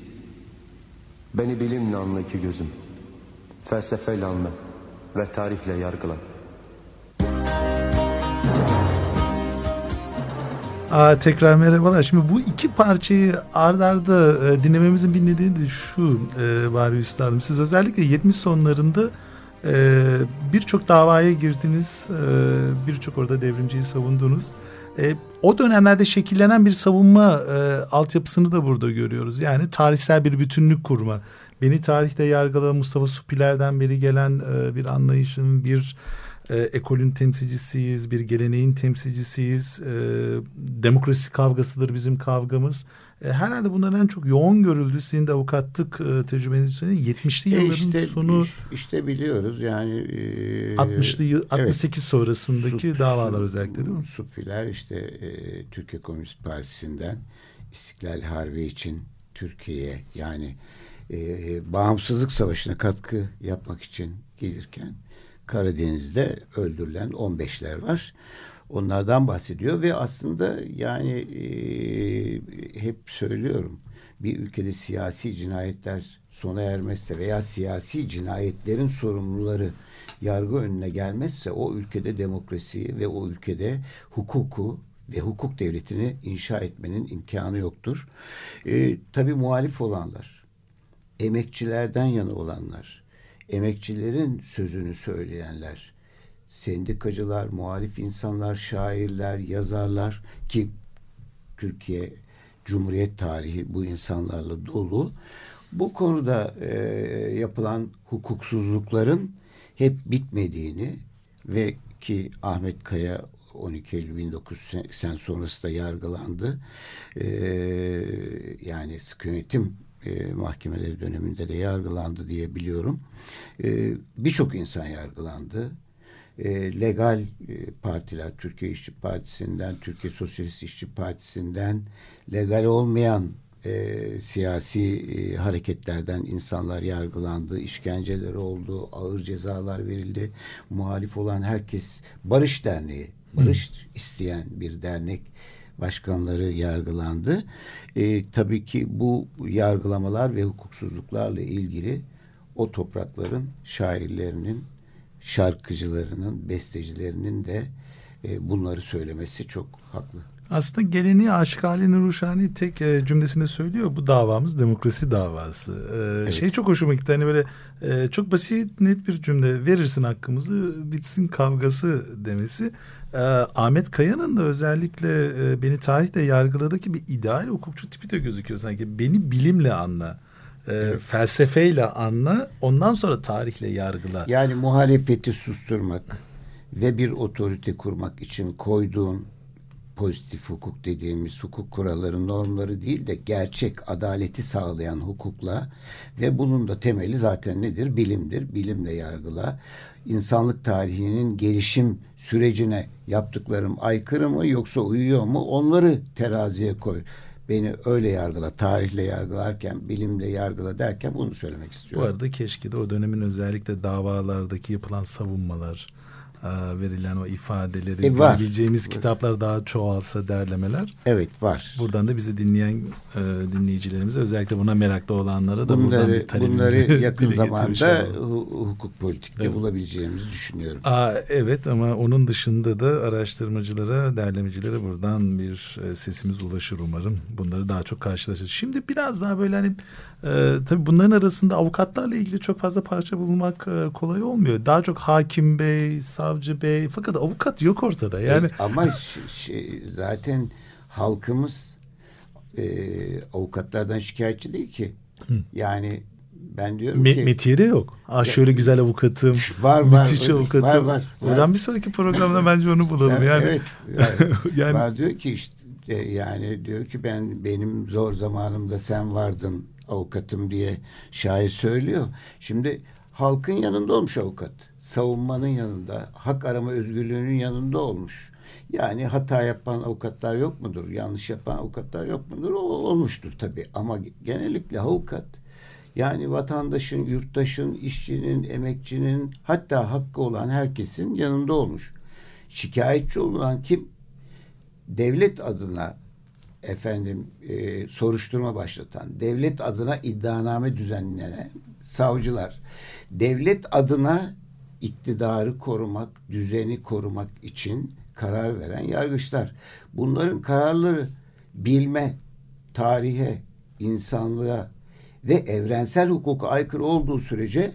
Beni bilimle anla iki gözüm, felsefeyle anla ve tarihle yargıla. Aa, tekrar merhabalar. Şimdi bu iki parçayı ard arda e, dinlememizin bir nedeni de şu e, Bari Üstadım. Siz özellikle 70 sonlarında e, birçok davaya girdiniz. E, birçok orada devrimciyi savundunuz. E, o dönemlerde şekillenen bir savunma e, altyapısını da burada görüyoruz. Yani tarihsel bir bütünlük kurma. Beni tarihte yargılayan Mustafa Supiler'den beri gelen e, bir anlayışın, bir e, ekolün temsilcisiyiz, bir geleneğin temsilcisiyiz. E, demokrasi kavgasıdır bizim kavgamız. E, herhalde bunların en çok yoğun görüldü. Sizin de avukatlık e, tecrübeniz 70'li e, yılların işte, sonu. İşte biliyoruz yani. E, 60'lı yıl, 68 evet, sonrasındaki su, davalar özellikle değil mi? Supiler işte e, Türkiye Komünist Partisi'nden İstiklal Harbi için Türkiye'ye yani e, bağımsızlık savaşına katkı yapmak için gelirken Karadeniz'de öldürülen 15'ler var. Onlardan bahsediyor ve aslında yani e, hep söylüyorum bir ülkede siyasi cinayetler sona ermezse veya siyasi cinayetlerin sorumluları yargı önüne gelmezse o ülkede demokrasi ve o ülkede hukuku ve hukuk devletini inşa etmenin imkanı yoktur. E, tabii muhalif olanlar, emekçilerden yana olanlar, emekçilerin sözünü söyleyenler, sendikacılar, muhalif insanlar, şairler, yazarlar ki Türkiye Cumhuriyet tarihi bu insanlarla dolu. Bu konuda e, yapılan hukuksuzlukların hep bitmediğini ve ki Ahmet Kaya 12 Eylül 1980 sonrası da yargılandı. E, yani sıkı yönetim e, mahkemeleri döneminde de yargılandı diye biliyorum. E, Birçok insan yargılandı e, legal e, partiler, Türkiye İşçi Partisi'nden, Türkiye Sosyalist İşçi Partisi'nden, legal olmayan e, siyasi e, hareketlerden insanlar yargılandı, işkenceler oldu, ağır cezalar verildi. Muhalif olan herkes Barış Derneği, barış Hı. isteyen bir dernek başkanları yargılandı. E, tabii ki bu yargılamalar ve hukuksuzluklarla ilgili o toprakların şairlerinin şarkıcılarının, bestecilerinin de e, bunları söylemesi çok haklı. Aslında geleneği Aşık Ali Nuruşani tek e, cümlesinde söylüyor. Bu davamız demokrasi davası. E, evet. Şey çok hoşuma gitti. Hani böyle e, çok basit net bir cümle. Verirsin hakkımızı bitsin kavgası demesi. E, Ahmet Kaya'nın da özellikle e, beni tarihte yargıladığı gibi ideal hukukçu tipi de gözüküyor sanki. Beni bilimle anla e, felsefeyle anla ondan sonra tarihle yargıla. Yani muhalefeti susturmak ve bir otorite kurmak için koyduğun pozitif hukuk dediğimiz hukuk kuralları, normları değil de gerçek adaleti sağlayan hukukla ve bunun da temeli zaten nedir? Bilimdir. Bilimle yargıla. İnsanlık tarihinin gelişim sürecine yaptıklarım aykırı mı yoksa uyuyor mu? Onları teraziye koy beni öyle yargıla, tarihle yargılarken, bilimle yargıla derken bunu söylemek istiyorum. Bu arada keşke de o dönemin özellikle davalardaki yapılan savunmalar, verilen o ifadeleri e, görebileceğimiz kitaplar daha çoğalsa derlemeler. Evet var. Buradan da bizi dinleyen e, dinleyicilerimize özellikle buna meraklı olanlara da bunları, buradan bir talebimizi Bunları yakın zamanda hukuk politikte evet. bulabileceğimizi düşünüyorum. Aa, evet ama onun dışında da araştırmacılara, derlemecilere buradan bir e, sesimiz ulaşır umarım. Bunları daha çok karşılaşır. Şimdi biraz daha böyle hani ee, tabii bunların arasında avukatlarla ilgili çok fazla parça bulmak e, kolay olmuyor. Daha çok hakim bey, savcı bey fakat avukat yok ortada. Yani e, ama şey, zaten halkımız e, avukatlardan şikayetçi değil ki. Hı. Yani ben diyorum Me- ki Metiye'de yok. Aa şöyle güzel avukatım. Var var. Müthiş var, avukatım. Var, var, var. O zaman bir sonraki programda bence onu bulalım. Yani, evet. Yani, yani var diyor ki işte yani diyor ki ben benim zor zamanımda sen vardın avukatım diye şair söylüyor. Şimdi halkın yanında olmuş avukat. Savunmanın yanında, hak arama özgürlüğünün yanında olmuş. Yani hata yapan avukatlar yok mudur? Yanlış yapan avukatlar yok mudur? O olmuştur tabii. Ama genellikle avukat yani vatandaşın, yurttaşın, işçinin, emekçinin hatta hakkı olan herkesin yanında olmuş. Şikayetçi olan kim? Devlet adına efendim e, soruşturma başlatan, devlet adına iddianame düzenlenen savcılar, devlet adına iktidarı korumak, düzeni korumak için karar veren yargıçlar. Bunların kararları bilme, tarihe, insanlığa ve evrensel hukuka aykırı olduğu sürece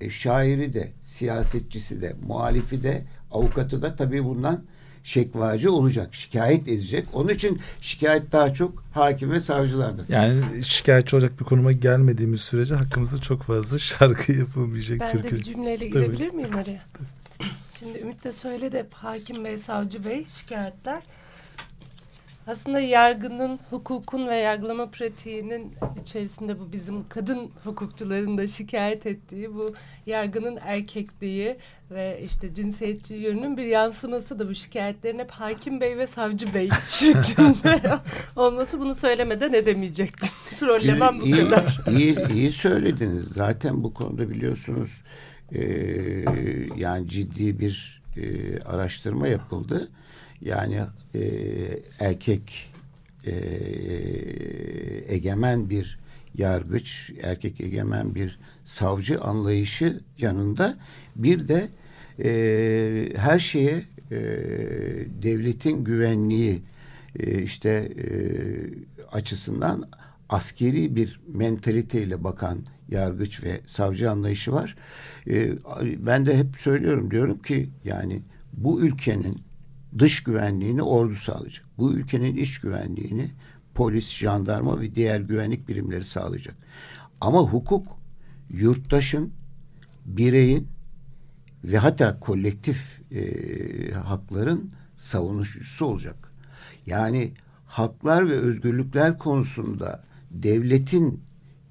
e, şairi de, siyasetçisi de, muhalifi de, avukatı da tabii bundan şekvacı olacak, şikayet edecek. Onun için şikayet daha çok hakim ve savcılarda. Yani şikayetçi olacak bir konuma gelmediğimiz sürece hakkımızda çok fazla şarkı yapılmayacak. Ben türkü. de bir cümleyle girebilir miyim araya? Şimdi Ümit de söyledi hep hakim bey, savcı bey şikayetler. Aslında yargının, hukukun ve yargılama pratiğinin içerisinde bu bizim kadın hukukçuların da şikayet ettiği bu yargının erkekliği ve işte cinsiyetçi yönünün bir yansıması da bu şikayetlerin hep hakim bey ve savcı bey şeklinde olması bunu söylemeden edemeyecektim. Trollemem bu iyi, kadar. İyi, iyi söylediniz. Zaten bu konuda biliyorsunuz e, yani ciddi bir e, araştırma yapıldı. Yani e, erkek e, egemen bir yargıç, erkek egemen bir savcı anlayışı yanında bir de e, her şeye e, devletin güvenliği e, işte e, açısından askeri bir mentaliteyle bakan yargıç ve savcı anlayışı var. E, ben de hep söylüyorum diyorum ki yani bu ülkenin dış güvenliğini ordu sağlayacak. Bu ülkenin iç güvenliğini polis, jandarma ve diğer güvenlik birimleri sağlayacak. Ama hukuk yurttaşın, bireyin ve hatta kolektif e, hakların savunucusu olacak. Yani haklar ve özgürlükler konusunda devletin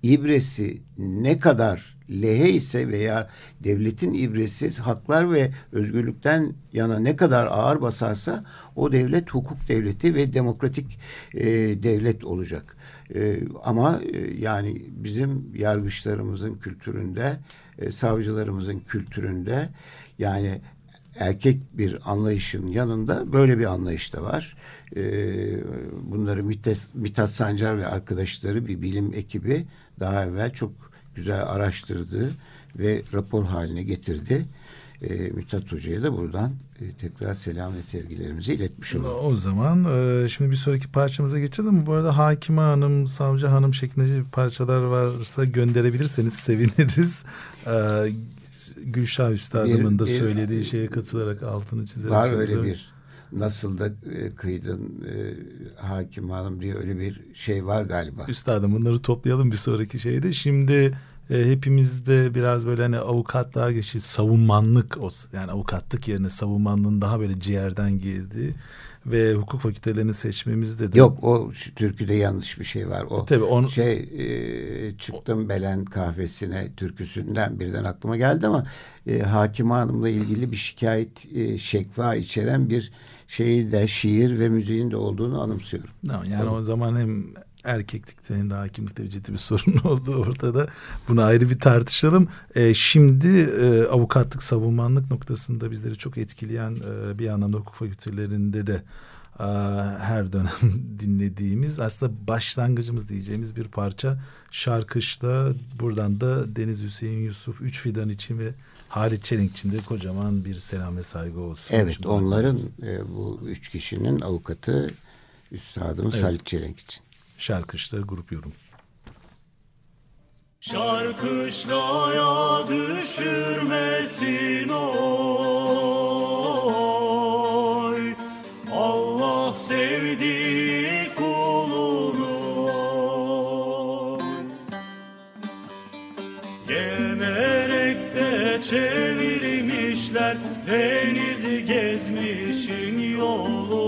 ibresi ne kadar lehe ise veya devletin ibresi haklar ve özgürlükten yana ne kadar ağır basarsa o devlet hukuk devleti ve demokratik e, devlet olacak. E, ama e, yani bizim yargıçlarımızın kültüründe, e, savcılarımızın kültüründe yani erkek bir anlayışın yanında böyle bir anlayış da var. Ee, bunları Mithat, Mithat Sancar ve arkadaşları bir bilim ekibi daha evvel çok güzel araştırdı ve rapor haline getirdi. E, Mithat Hoca'ya da buradan e, tekrar selam ve sevgilerimizi iletmiş olalım. O zaman e, şimdi bir sonraki parçamıza geçeceğiz ama bu arada Hakime Hanım, Savcı Hanım şeklinde parçalar varsa gönderebilirseniz seviniriz. E, Gülşah Üstadımın da söylediği şeye katılarak altını çizerek. Var öyle bir nasıl da e, kıydın e, hakim hanım diye öyle bir şey var galiba. Üstadım bunları toplayalım bir sonraki şeyde. Şimdi e, hepimizde biraz böyle hani avukatlığa geçiş, savunmanlık yani avukatlık yerine savunmanlığın daha böyle ciğerden girdiği ve hukuk fakültelerini seçmemizde de yok o şu türküde yanlış bir şey var o e, tabii onu şey e, çıktım Belen kahvesine türküsünden birden aklıma geldi ama e, Hakime Hanım'la ilgili bir şikayet e, şekva içeren bir şeyi de şiir ve müziğin de olduğunu anımsıyorum. Yani Tabii. o zaman hem erkeklikte de hakimlikte bir ciddi bir sorun oldu ortada. Bunu ayrı bir tartışalım. E, şimdi e, avukatlık, savunmanlık noktasında bizleri çok etkileyen e, bir anlamda hukuk fakültelerinde de her dönem dinlediğimiz aslında başlangıcımız diyeceğimiz bir parça şarkışta buradan da Deniz Hüseyin Yusuf Üç Fidan için ve Halit Çelenk için de kocaman bir selam ve saygı olsun. Evet Şimdi onların e, bu üç kişinin avukatı üstadımız evet. Halit Çelenk için. Şarkışta grup yorum. Şarkışlaya düşürmesin oy denizi gezmişin yolu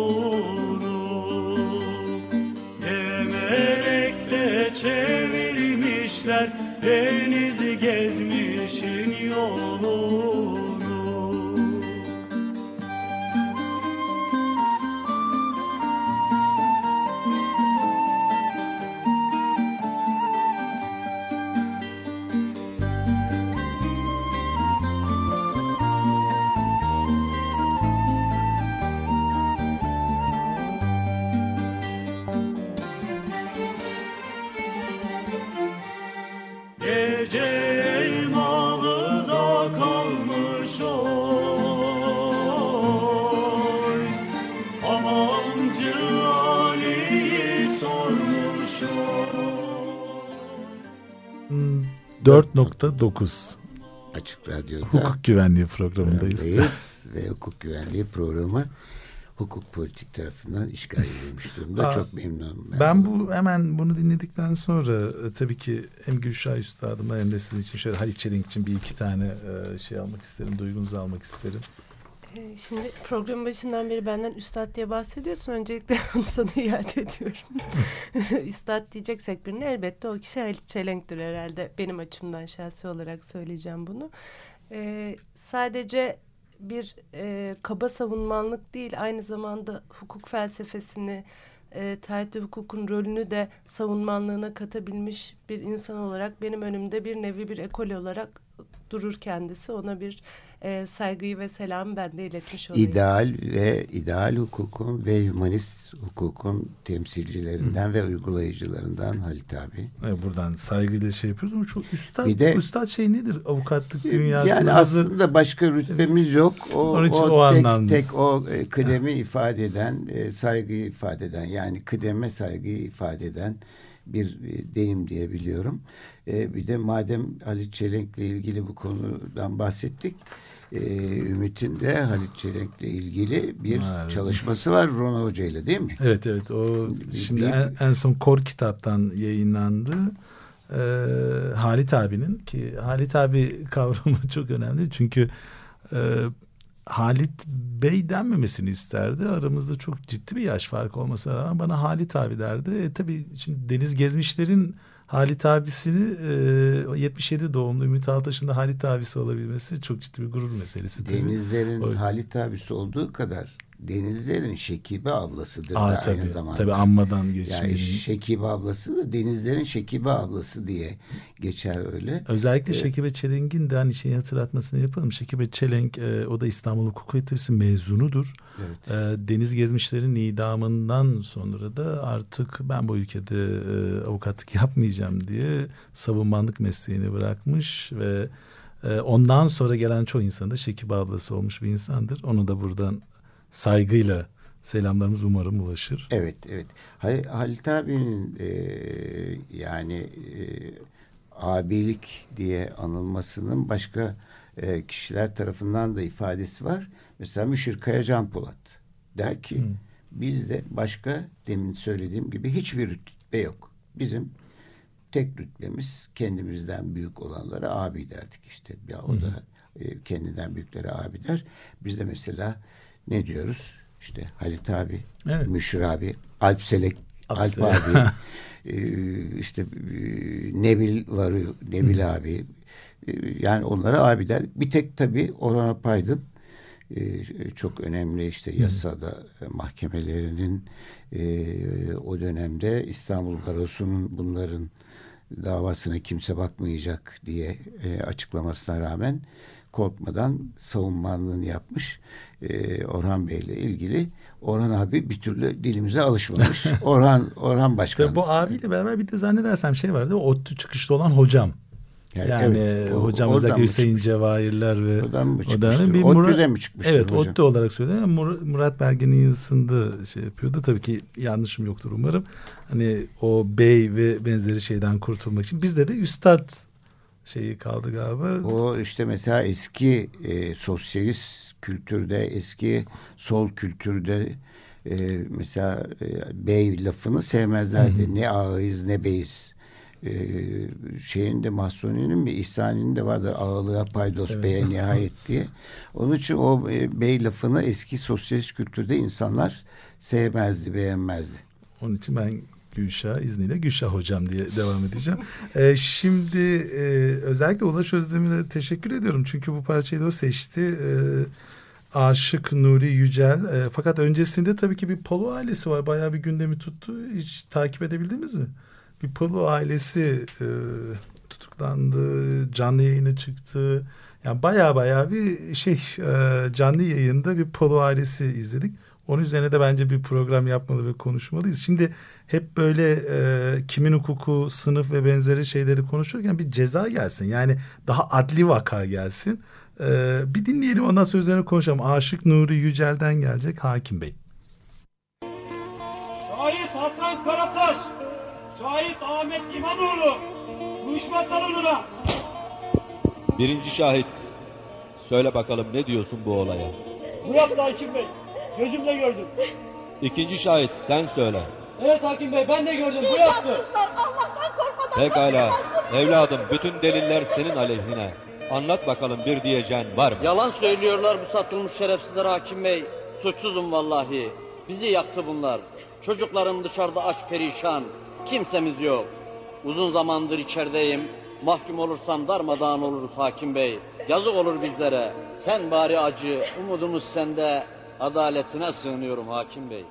çevirmişler Denizi 4.9 Açık Radyo'da hukuk güvenliği programındayız. programdayız ve hukuk güvenliği programı hukuk politik tarafından işgal edilmiş durumda. Aa, Çok memnunum. Ben bu hemen bunu dinledikten sonra e, tabii ki hem Gülşah Üstadım'a hem de sizin için şöyle Halit Çelenk için bir iki tane e, şey almak isterim, duygunuzu almak isterim. Ee, Şimdi programın başından beri benden üstad diye bahsediyorsun. Öncelikle onu sana iade ediyorum. üstad diyeceksek birine elbette o kişi Halit Çelenk'tir herhalde. Benim açımdan şahsi olarak söyleyeceğim bunu. Ee, sadece bir e, kaba savunmanlık değil aynı zamanda hukuk felsefesini e, tertip hukukun rolünü de savunmanlığına katabilmiş bir insan olarak benim önümde bir nevi bir ekol olarak durur kendisi. Ona bir e, saygıyı ve selamı ben de iletmiş olayım. ideal ve ideal hukukun ve humanist hukukun temsilcilerinden ve uygulayıcılarından Halit abi. E, buradan saygıyla şey yapıyoruz ama çok üstad, Bir de- üstad şey nedir avukatlık dünyasında? Yani aslında başka rütbemiz yok. O, Onun için o, o tek, anlamda. tek o e, kıdemi ifade eden, e, saygıyı ifade eden yani kıdeme saygıyı ifade eden bir e, deyim diye biliyorum. E, bir de madem Halit Çelenk'le ilgili bu konudan bahsettik. E, Ümit'in de Halit Çelenk'le ilgili bir Evet. çalışması var Rona Hoca ile değil mi? Evet evet o şimdi en, en son Kor kitaptan yayınlandı. Ee, Halit abinin ki Halit abi kavramı çok önemli çünkü e, Halit Bey denmemesini isterdi. Aramızda çok ciddi bir yaş farkı olmasına rağmen bana Halit abi derdi. E, tabii şimdi Deniz Gezmişler'in Halit abisini e, o 77 doğumlu Ümit Altaş'ın da Halit abisi olabilmesi çok ciddi bir gurur meselesi. tabii. Denizlerin O- Halit abisi olduğu kadar Denizlerin Şekibe ablasıdır Aa, da tabii, aynı zamanda. tabii anmadan Yani geçmeyelim. Şekibe ablası da Denizlerin Şekibe ablası diye geçer öyle. Özellikle Evet. Şekibe Çelenk'in de hani şeyi hatırlatmasını yapalım. Şekibe Çelenk e, o da İstanbul Hukuk Fakültesi mezunudur. Evet. E, deniz gezmişlerin idamından sonra da artık ben bu ülkede e, avukatlık yapmayacağım diye savunmanlık mesleğini bırakmış ve e, ondan sonra gelen çoğu insan da Şekibe ablası olmuş bir insandır. Onu da buradan saygıyla selamlarımız umarım ulaşır. Evet, evet. Hay- Halit abinin e, yani e, abilik diye anılmasının başka e, kişiler tarafından da ifadesi var. Mesela Müşir Kaya Can Polat der ki Hı. bizde başka demin söylediğim gibi hiçbir rütbe yok. Bizim tek rütbemiz kendimizden büyük olanlara abi derdik işte. Ya o hı. da e, kendinden büyüklere abi der. Biz de mesela ne diyoruz? İşte Halit abi, Evet. Müşir abi, Alp Selek, Alp Alp, abi, e, işte e, Nebil var, Nebil abi. E, yani onlara abi der. Bir tek tabii Orhan Apaydın çok önemli işte yasada e, mahkemelerinin e, o dönemde İstanbul Barosu'nun bunların davasına kimse bakmayacak diye e, açıklamasına rağmen korkmadan savunmanlığını yapmış e, Orhan Bey ile ilgili. Orhan abi bir türlü dilimize alışmamış. Orhan Orhan Başkan. Tabii bu abiyle beraber bir de zannedersem şey var değil mi? ODTÜ çıkışta olan hocam. Yani, evet, o- hocam oradan özellikle mı Hüseyin? Cevahirler ve Oradan mı çıkmıştır? bir ODTÜ'de Murat- mi çıkmıştır Evet hocam? ODTÜ olarak söylüyorum. ama Mur- Murat Belge'nin yazısında şey yapıyordu. Tabii ki yanlışım yoktur umarım. Hani o bey ve benzeri şeyden kurtulmak için. Bizde de üstad şeyi kaldı galiba. O işte mesela eski e, sosyalist kültürde, eski sol kültürde e, mesela e, bey lafını sevmezlerdi. Ne ağayız ne beyiz. E, şeyin de Mahsuni'nin bir ihsaninin de vardır. Ağalığa paydos Evet. beye nihayet diye. Onun için o e, bey lafını eski sosyalist kültürde insanlar sevmezdi, beğenmezdi. Onun için ben Gülşah izniyle Gülşah hocam diye devam edeceğim. ee, şimdi e, özellikle Ulaş Özdemir'e teşekkür ediyorum. Çünkü bu parçayı da o seçti. Ee, Aşık Nuri Yücel. E, fakat öncesinde tabii ki bir Polo ailesi var. Bayağı bir gündemi tuttu. Hiç takip edebildiniz mi? Bir Polo ailesi e, tutuklandı. Canlı yayına çıktı. Yani baya baya bir şey e, canlı yayında bir Polo ailesi izledik. Onun üzerine de bence bir program yapmalı ve konuşmalıyız. Şimdi hep böyle e, kimin hukuku, sınıf ve benzeri şeyleri konuşurken bir ceza gelsin. Yani daha adli vaka gelsin. E, bir dinleyelim ondan sonra üzerine konuşalım. Aşık Nuri Yücel'den gelecek Hakim Bey. Şahit Hasan Karataş, şahit Ahmet İmamoğlu, duruşma salonuna. Birinci şahit, söyle bakalım ne diyorsun bu olaya? Yaptı Hakim Bey, gözümle gördüm. İkinci şahit, sen söyle. Evet Hakim Bey, ben de gördüm, bu yaptı. Pekala, evladım bütün deliller senin aleyhine. Anlat bakalım bir diyeceğin var mı? Yalan söylüyorlar bu satılmış şerefsizler hakim bey. Suçsuzum vallahi. Bizi yaktı bunlar. Çocuklarım dışarıda aç perişan. Kimsemiz yok. Uzun zamandır içerideyim. Mahkum olursam darmadağın oluruz hakim bey. Yazık olur bizlere. Sen bari acı, umudumuz sende. Adaletine sığınıyorum hakim bey.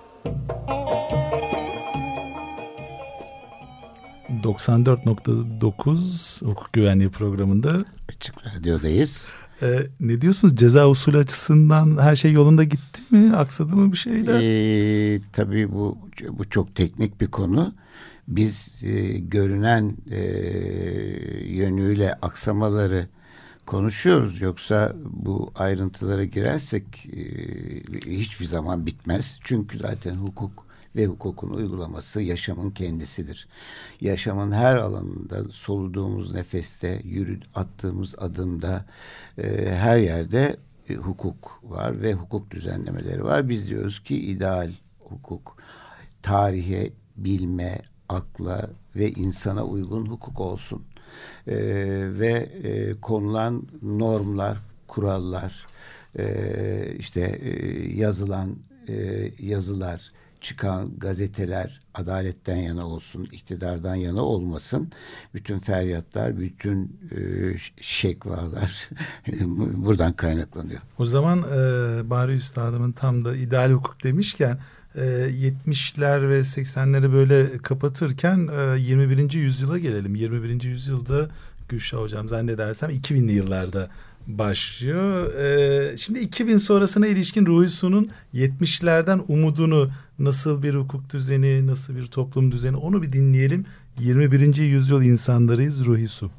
94.9 hukuk güvenliği programında Açık Radyo'dayız. Ee, ne diyorsunuz ceza usulü açısından her şey yolunda gitti mi aksadı mı bir şeyler? Ee, tabii bu bu çok teknik bir konu. Biz e, görünen e, yönüyle aksamaları konuşuyoruz. Yoksa bu ayrıntılara girersek e, hiçbir zaman bitmez. Çünkü zaten hukuk ve hukukun uygulaması yaşamın kendisidir. Yaşamın her alanında soluduğumuz nefeste, yürü, attığımız adımda e, her yerde e, hukuk var ve hukuk düzenlemeleri var. Biz diyoruz ki ideal hukuk tarihe, bilme, akla ve insana uygun hukuk olsun. E, ve e, konulan normlar, kurallar, e, işte e, yazılan e, yazılar, çıkan gazeteler adaletten yana olsun, iktidardan yana olmasın. Bütün feryatlar, bütün e, şekvalar buradan kaynaklanıyor. O zaman e, Bari Üstadımın tam da ideal hukuk demişken ee, e, 70'ler ve 80'leri böyle kapatırken e, 21. yüzyıla gelelim. 21. yüzyılda Gülşah hocam zannedersem 2000'li yıllarda başlıyor. E, şimdi 2000 sonrasına ilişkin Ruhisu'nun 70'lerden umudunu nasıl bir hukuk düzeni, nasıl bir toplum düzeni onu bir dinleyelim. 21. yüzyıl insanlarıyız Ruhisu.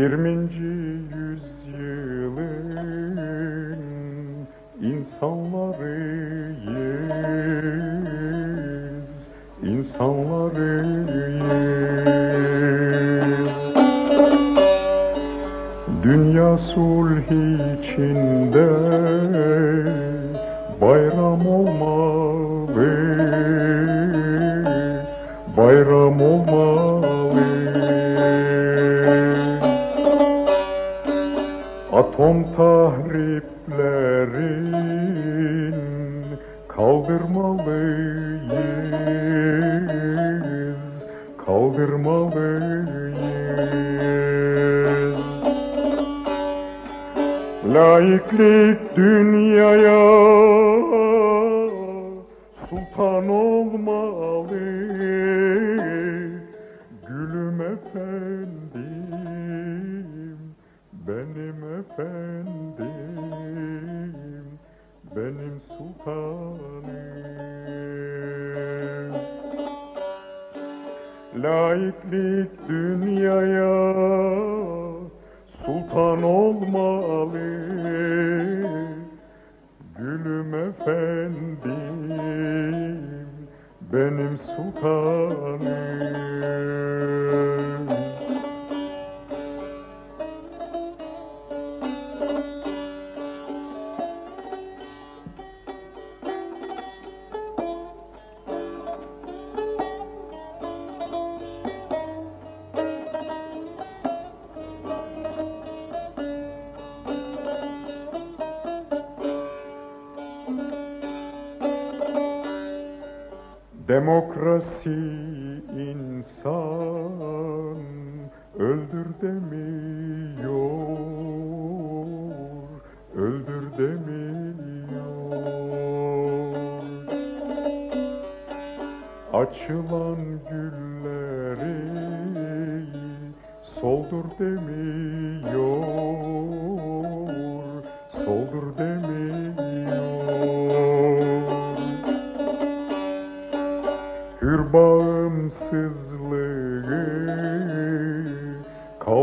20. yüzyılın insanlarıyız, insanlarıyız. Dünya sulhi Atom tahriplerin kaldırmalıyız, kaldırmalıyız. Laiklik dünyaya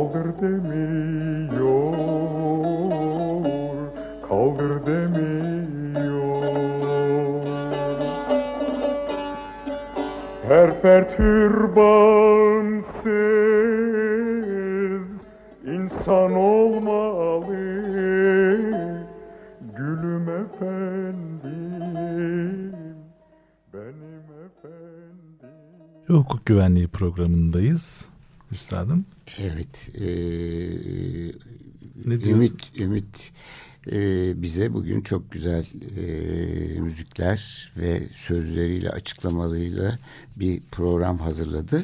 kaldır demiyor, kaldır demiyor. Hür bağımsız insan olmalı, gülüm efendim, benim efendim. Hukuk güvenliği programındayız üstadım. Evet. E, Ne diyorsun? Ümit, Ümit e, bize bugün çok güzel e, müzikler ve sözleriyle açıklamalarıyla bir program hazırladı.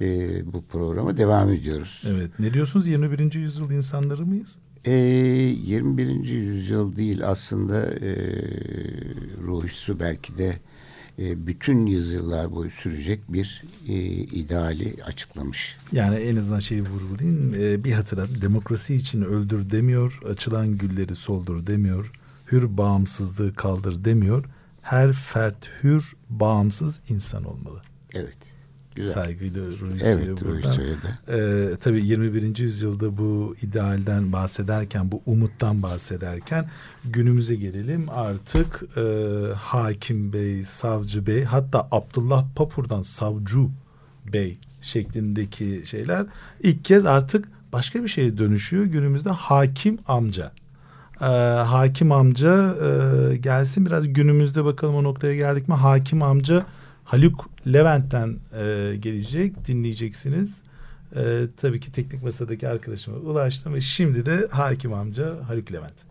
E, bu programa devam ediyoruz. Evet. Ne diyorsunuz? 21. yüzyıl insanları mıyız? E, 21. yüzyıl değil aslında e, Ruhsu belki de e, bütün yüzyıllar boyu sürecek bir e, ideali açıklamış. Yani en azından şeyi vurgulayayım. Ee, bir hatırlat. Demokrasi için öldür demiyor. Açılan gülleri soldur demiyor. Hür bağımsızlığı kaldır demiyor. Her fert hür, bağımsız insan olmalı. Evet. Güzel. Saygıyla Ruhsu'ya Evet, buradan. Ee, tabii 21. yüzyılda bu idealden bahsederken, bu umuttan bahsederken günümüze gelelim. Artık e, hakim bey, savcı bey, hatta Abdullah Papur'dan savcı bey şeklindeki şeyler ilk kez artık başka bir şeye dönüşüyor. Günümüzde hakim amca. Ee, hakim amca e, gelsin biraz günümüzde bakalım o noktaya geldik mi? Hakim amca Haluk Levent'ten e, gelecek dinleyeceksiniz. E, tabii ki teknik masadaki arkadaşıma ulaştım ve şimdi de hakim amca Haluk Levent.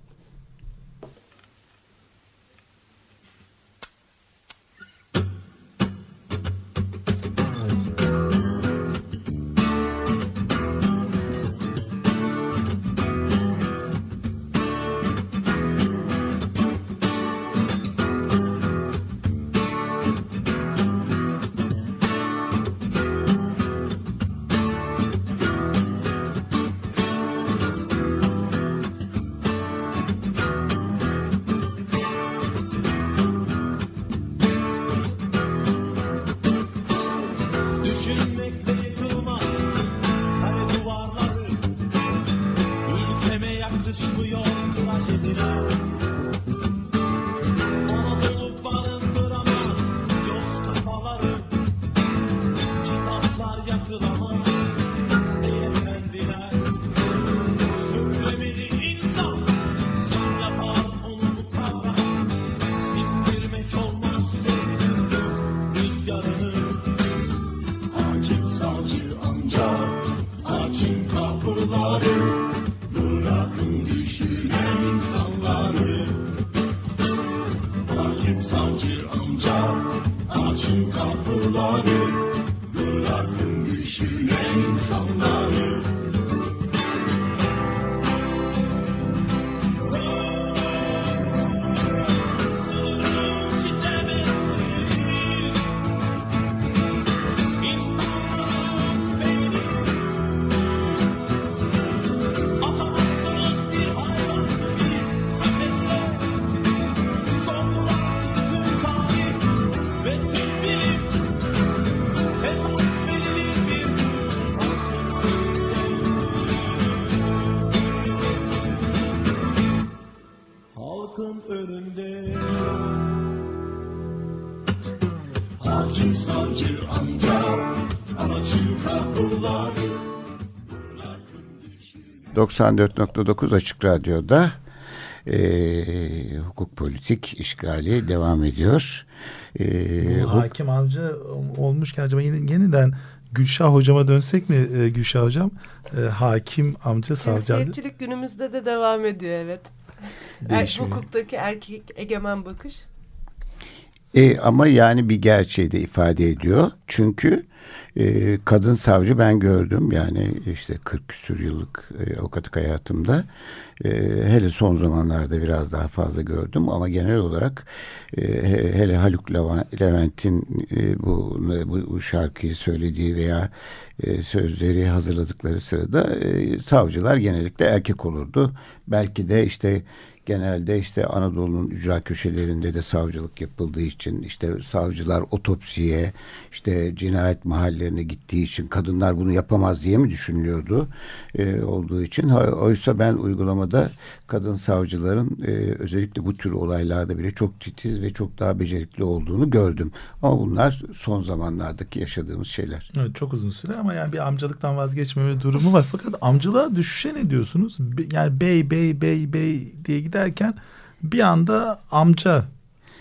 Önünde Hakim savcı amca Açın kapıları 94.9 Açık Radyo'da e, hukuk politik işgali devam ediyor. E, Bu huk- hakim amca olmuşken acaba yeniden Gülşah hocama dönsek mi e, Gülşah hocam? E, hakim amca savcı. Cinsiyetçilik günümüzde de devam ediyor evet. Er, Değişmiyor. hukuktaki erkek egemen bakış. E, ama yani bir gerçeği de ifade ediyor. Çünkü e, kadın savcı ben gördüm. Yani işte 40 küsür yıllık e, avukatlık hayatımda. E, hele son zamanlarda biraz daha fazla gördüm. Ama genel olarak e, hele Haluk Levent'in e, bu, bu, şarkıyı söylediği veya sözleri hazırladıkları sırada savcılar genellikle erkek olurdu. Belki de işte genelde işte Anadolu'nun ücra köşelerinde de savcılık yapıldığı için işte savcılar otopsiye işte cinayet mahallelerine gittiği için kadınlar bunu yapamaz diye mi düşünülüyordu e, olduğu için? Oysa ben uygulamada kadın savcıların e, özellikle bu tür olaylarda bile çok titiz ve çok daha becerikli olduğunu gördüm. Ama bunlar son zamanlardaki yaşadığımız şeyler. Evet, çok uzun süre ama yani bir amcalıktan vazgeçmeme durumu var. Fakat amcılığa düşüşe ne diyorsunuz? Yani bey bey bey bey diye gider derken bir anda amca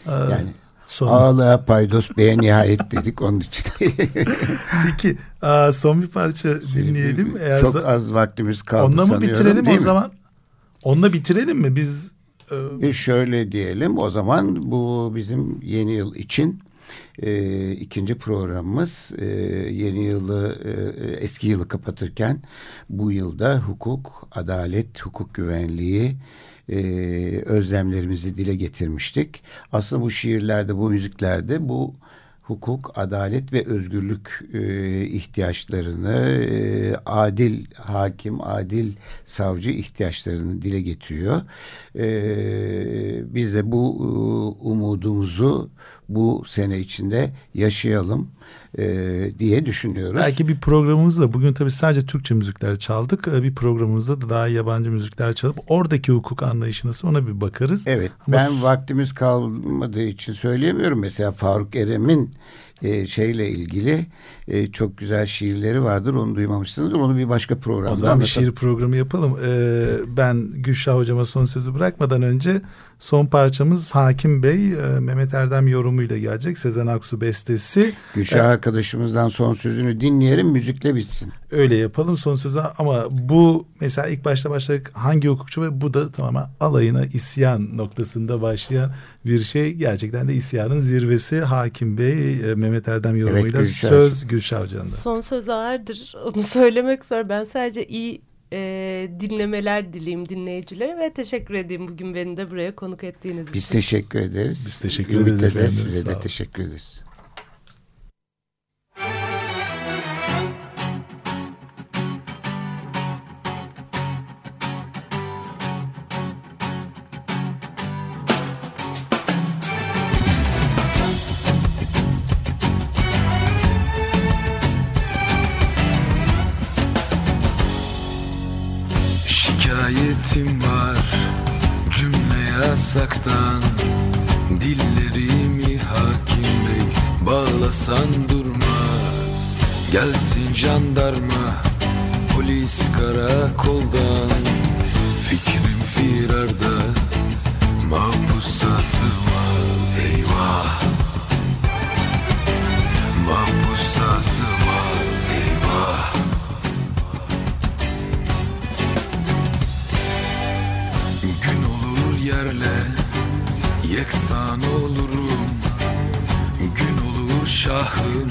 e, yani Son. Ağla paydos beye nihayet dedik onun için. Peki e, son bir parça dinleyelim. Eğer Çok az vaktimiz kaldı Onunla mı bitirelim o mi? zaman? Onunla bitirelim mi? Biz e... şöyle diyelim o zaman bu bizim yeni yıl için e, ikinci programımız e, yeni yılı e, eski yılı kapatırken bu yılda hukuk, adalet, hukuk güvenliği e, özlemlerimizi dile getirmiştik. Aslında bu şiirlerde, bu müziklerde bu hukuk, adalet ve özgürlük e, ihtiyaçlarını, e, adil hakim, adil savcı ihtiyaçlarını dile getiriyor. E, biz de bu e, umudumuzu bu sene içinde yaşayalım e, diye düşünüyoruz. Belki bir programımızda bugün tabii sadece Türkçe müzikler çaldık. E, bir programımızda da daha yabancı müzikler çalıp oradaki hukuk anlayışı nasıl ona bir bakarız. Evet Ama ben vaktimiz kalmadığı için söyleyemiyorum. Mesela Faruk Erem'in e, şeyle ilgili e, çok güzel şiirleri vardır. Onu duymamışsınızdır. Onu bir başka programda O zaman bir şiir programı yapalım. Ee, ben Gülşah hocama son sözü bırakmadan önce son parçamız Hakim Bey e, Mehmet Erdem yorumuyla gelecek. Sezen Aksu bestesi. Gülşah ee, arkadaşımızdan son sözünü dinleyelim. Müzikle bitsin. Öyle yapalım son sözü ama bu mesela ilk başta başladık hangi hukukçu ve bu da tamamen alayına isyan noktasında başlayan bir şey. Gerçekten de isyanın zirvesi Hakim Bey e, Mehmet Erdem yorumuyla evet, söz Gülşah Hoca'nda. Son söz ağırdır. Onu söylemek zor. Ben sadece iyi e, dinlemeler dileyim dinleyicilere ve teşekkür edeyim bugün beni de buraya konuk ettiğiniz Biz için. Biz teşekkür ederiz. Biz teşekkür ederiz. Size de teşekkür ederiz. Yasaktan Dillerimi hakim bey Bağlasan durmaz. Gelsin jandarma Polis karakoldan. Fikrim firarda Mahpusa sığmaz Eyvah yeksan olurum Gün olur şahın.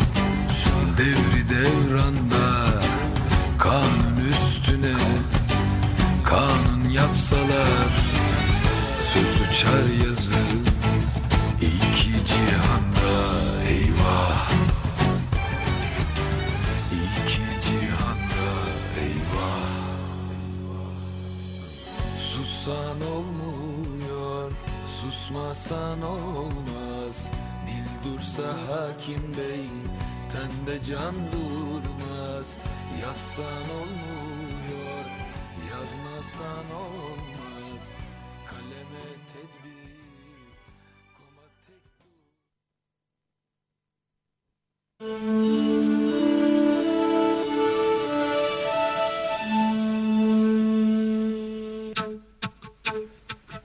Devri devranda Kanun üstüne. Kanun yapsalar Söz uçar yazı Susmasan olmaz. Dil dursa hakim bey Tende can durmaz. Yazsan olmuyor Yazmasan olmaz. Kaleme tedbir Komak tek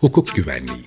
Hukuk Güvenliği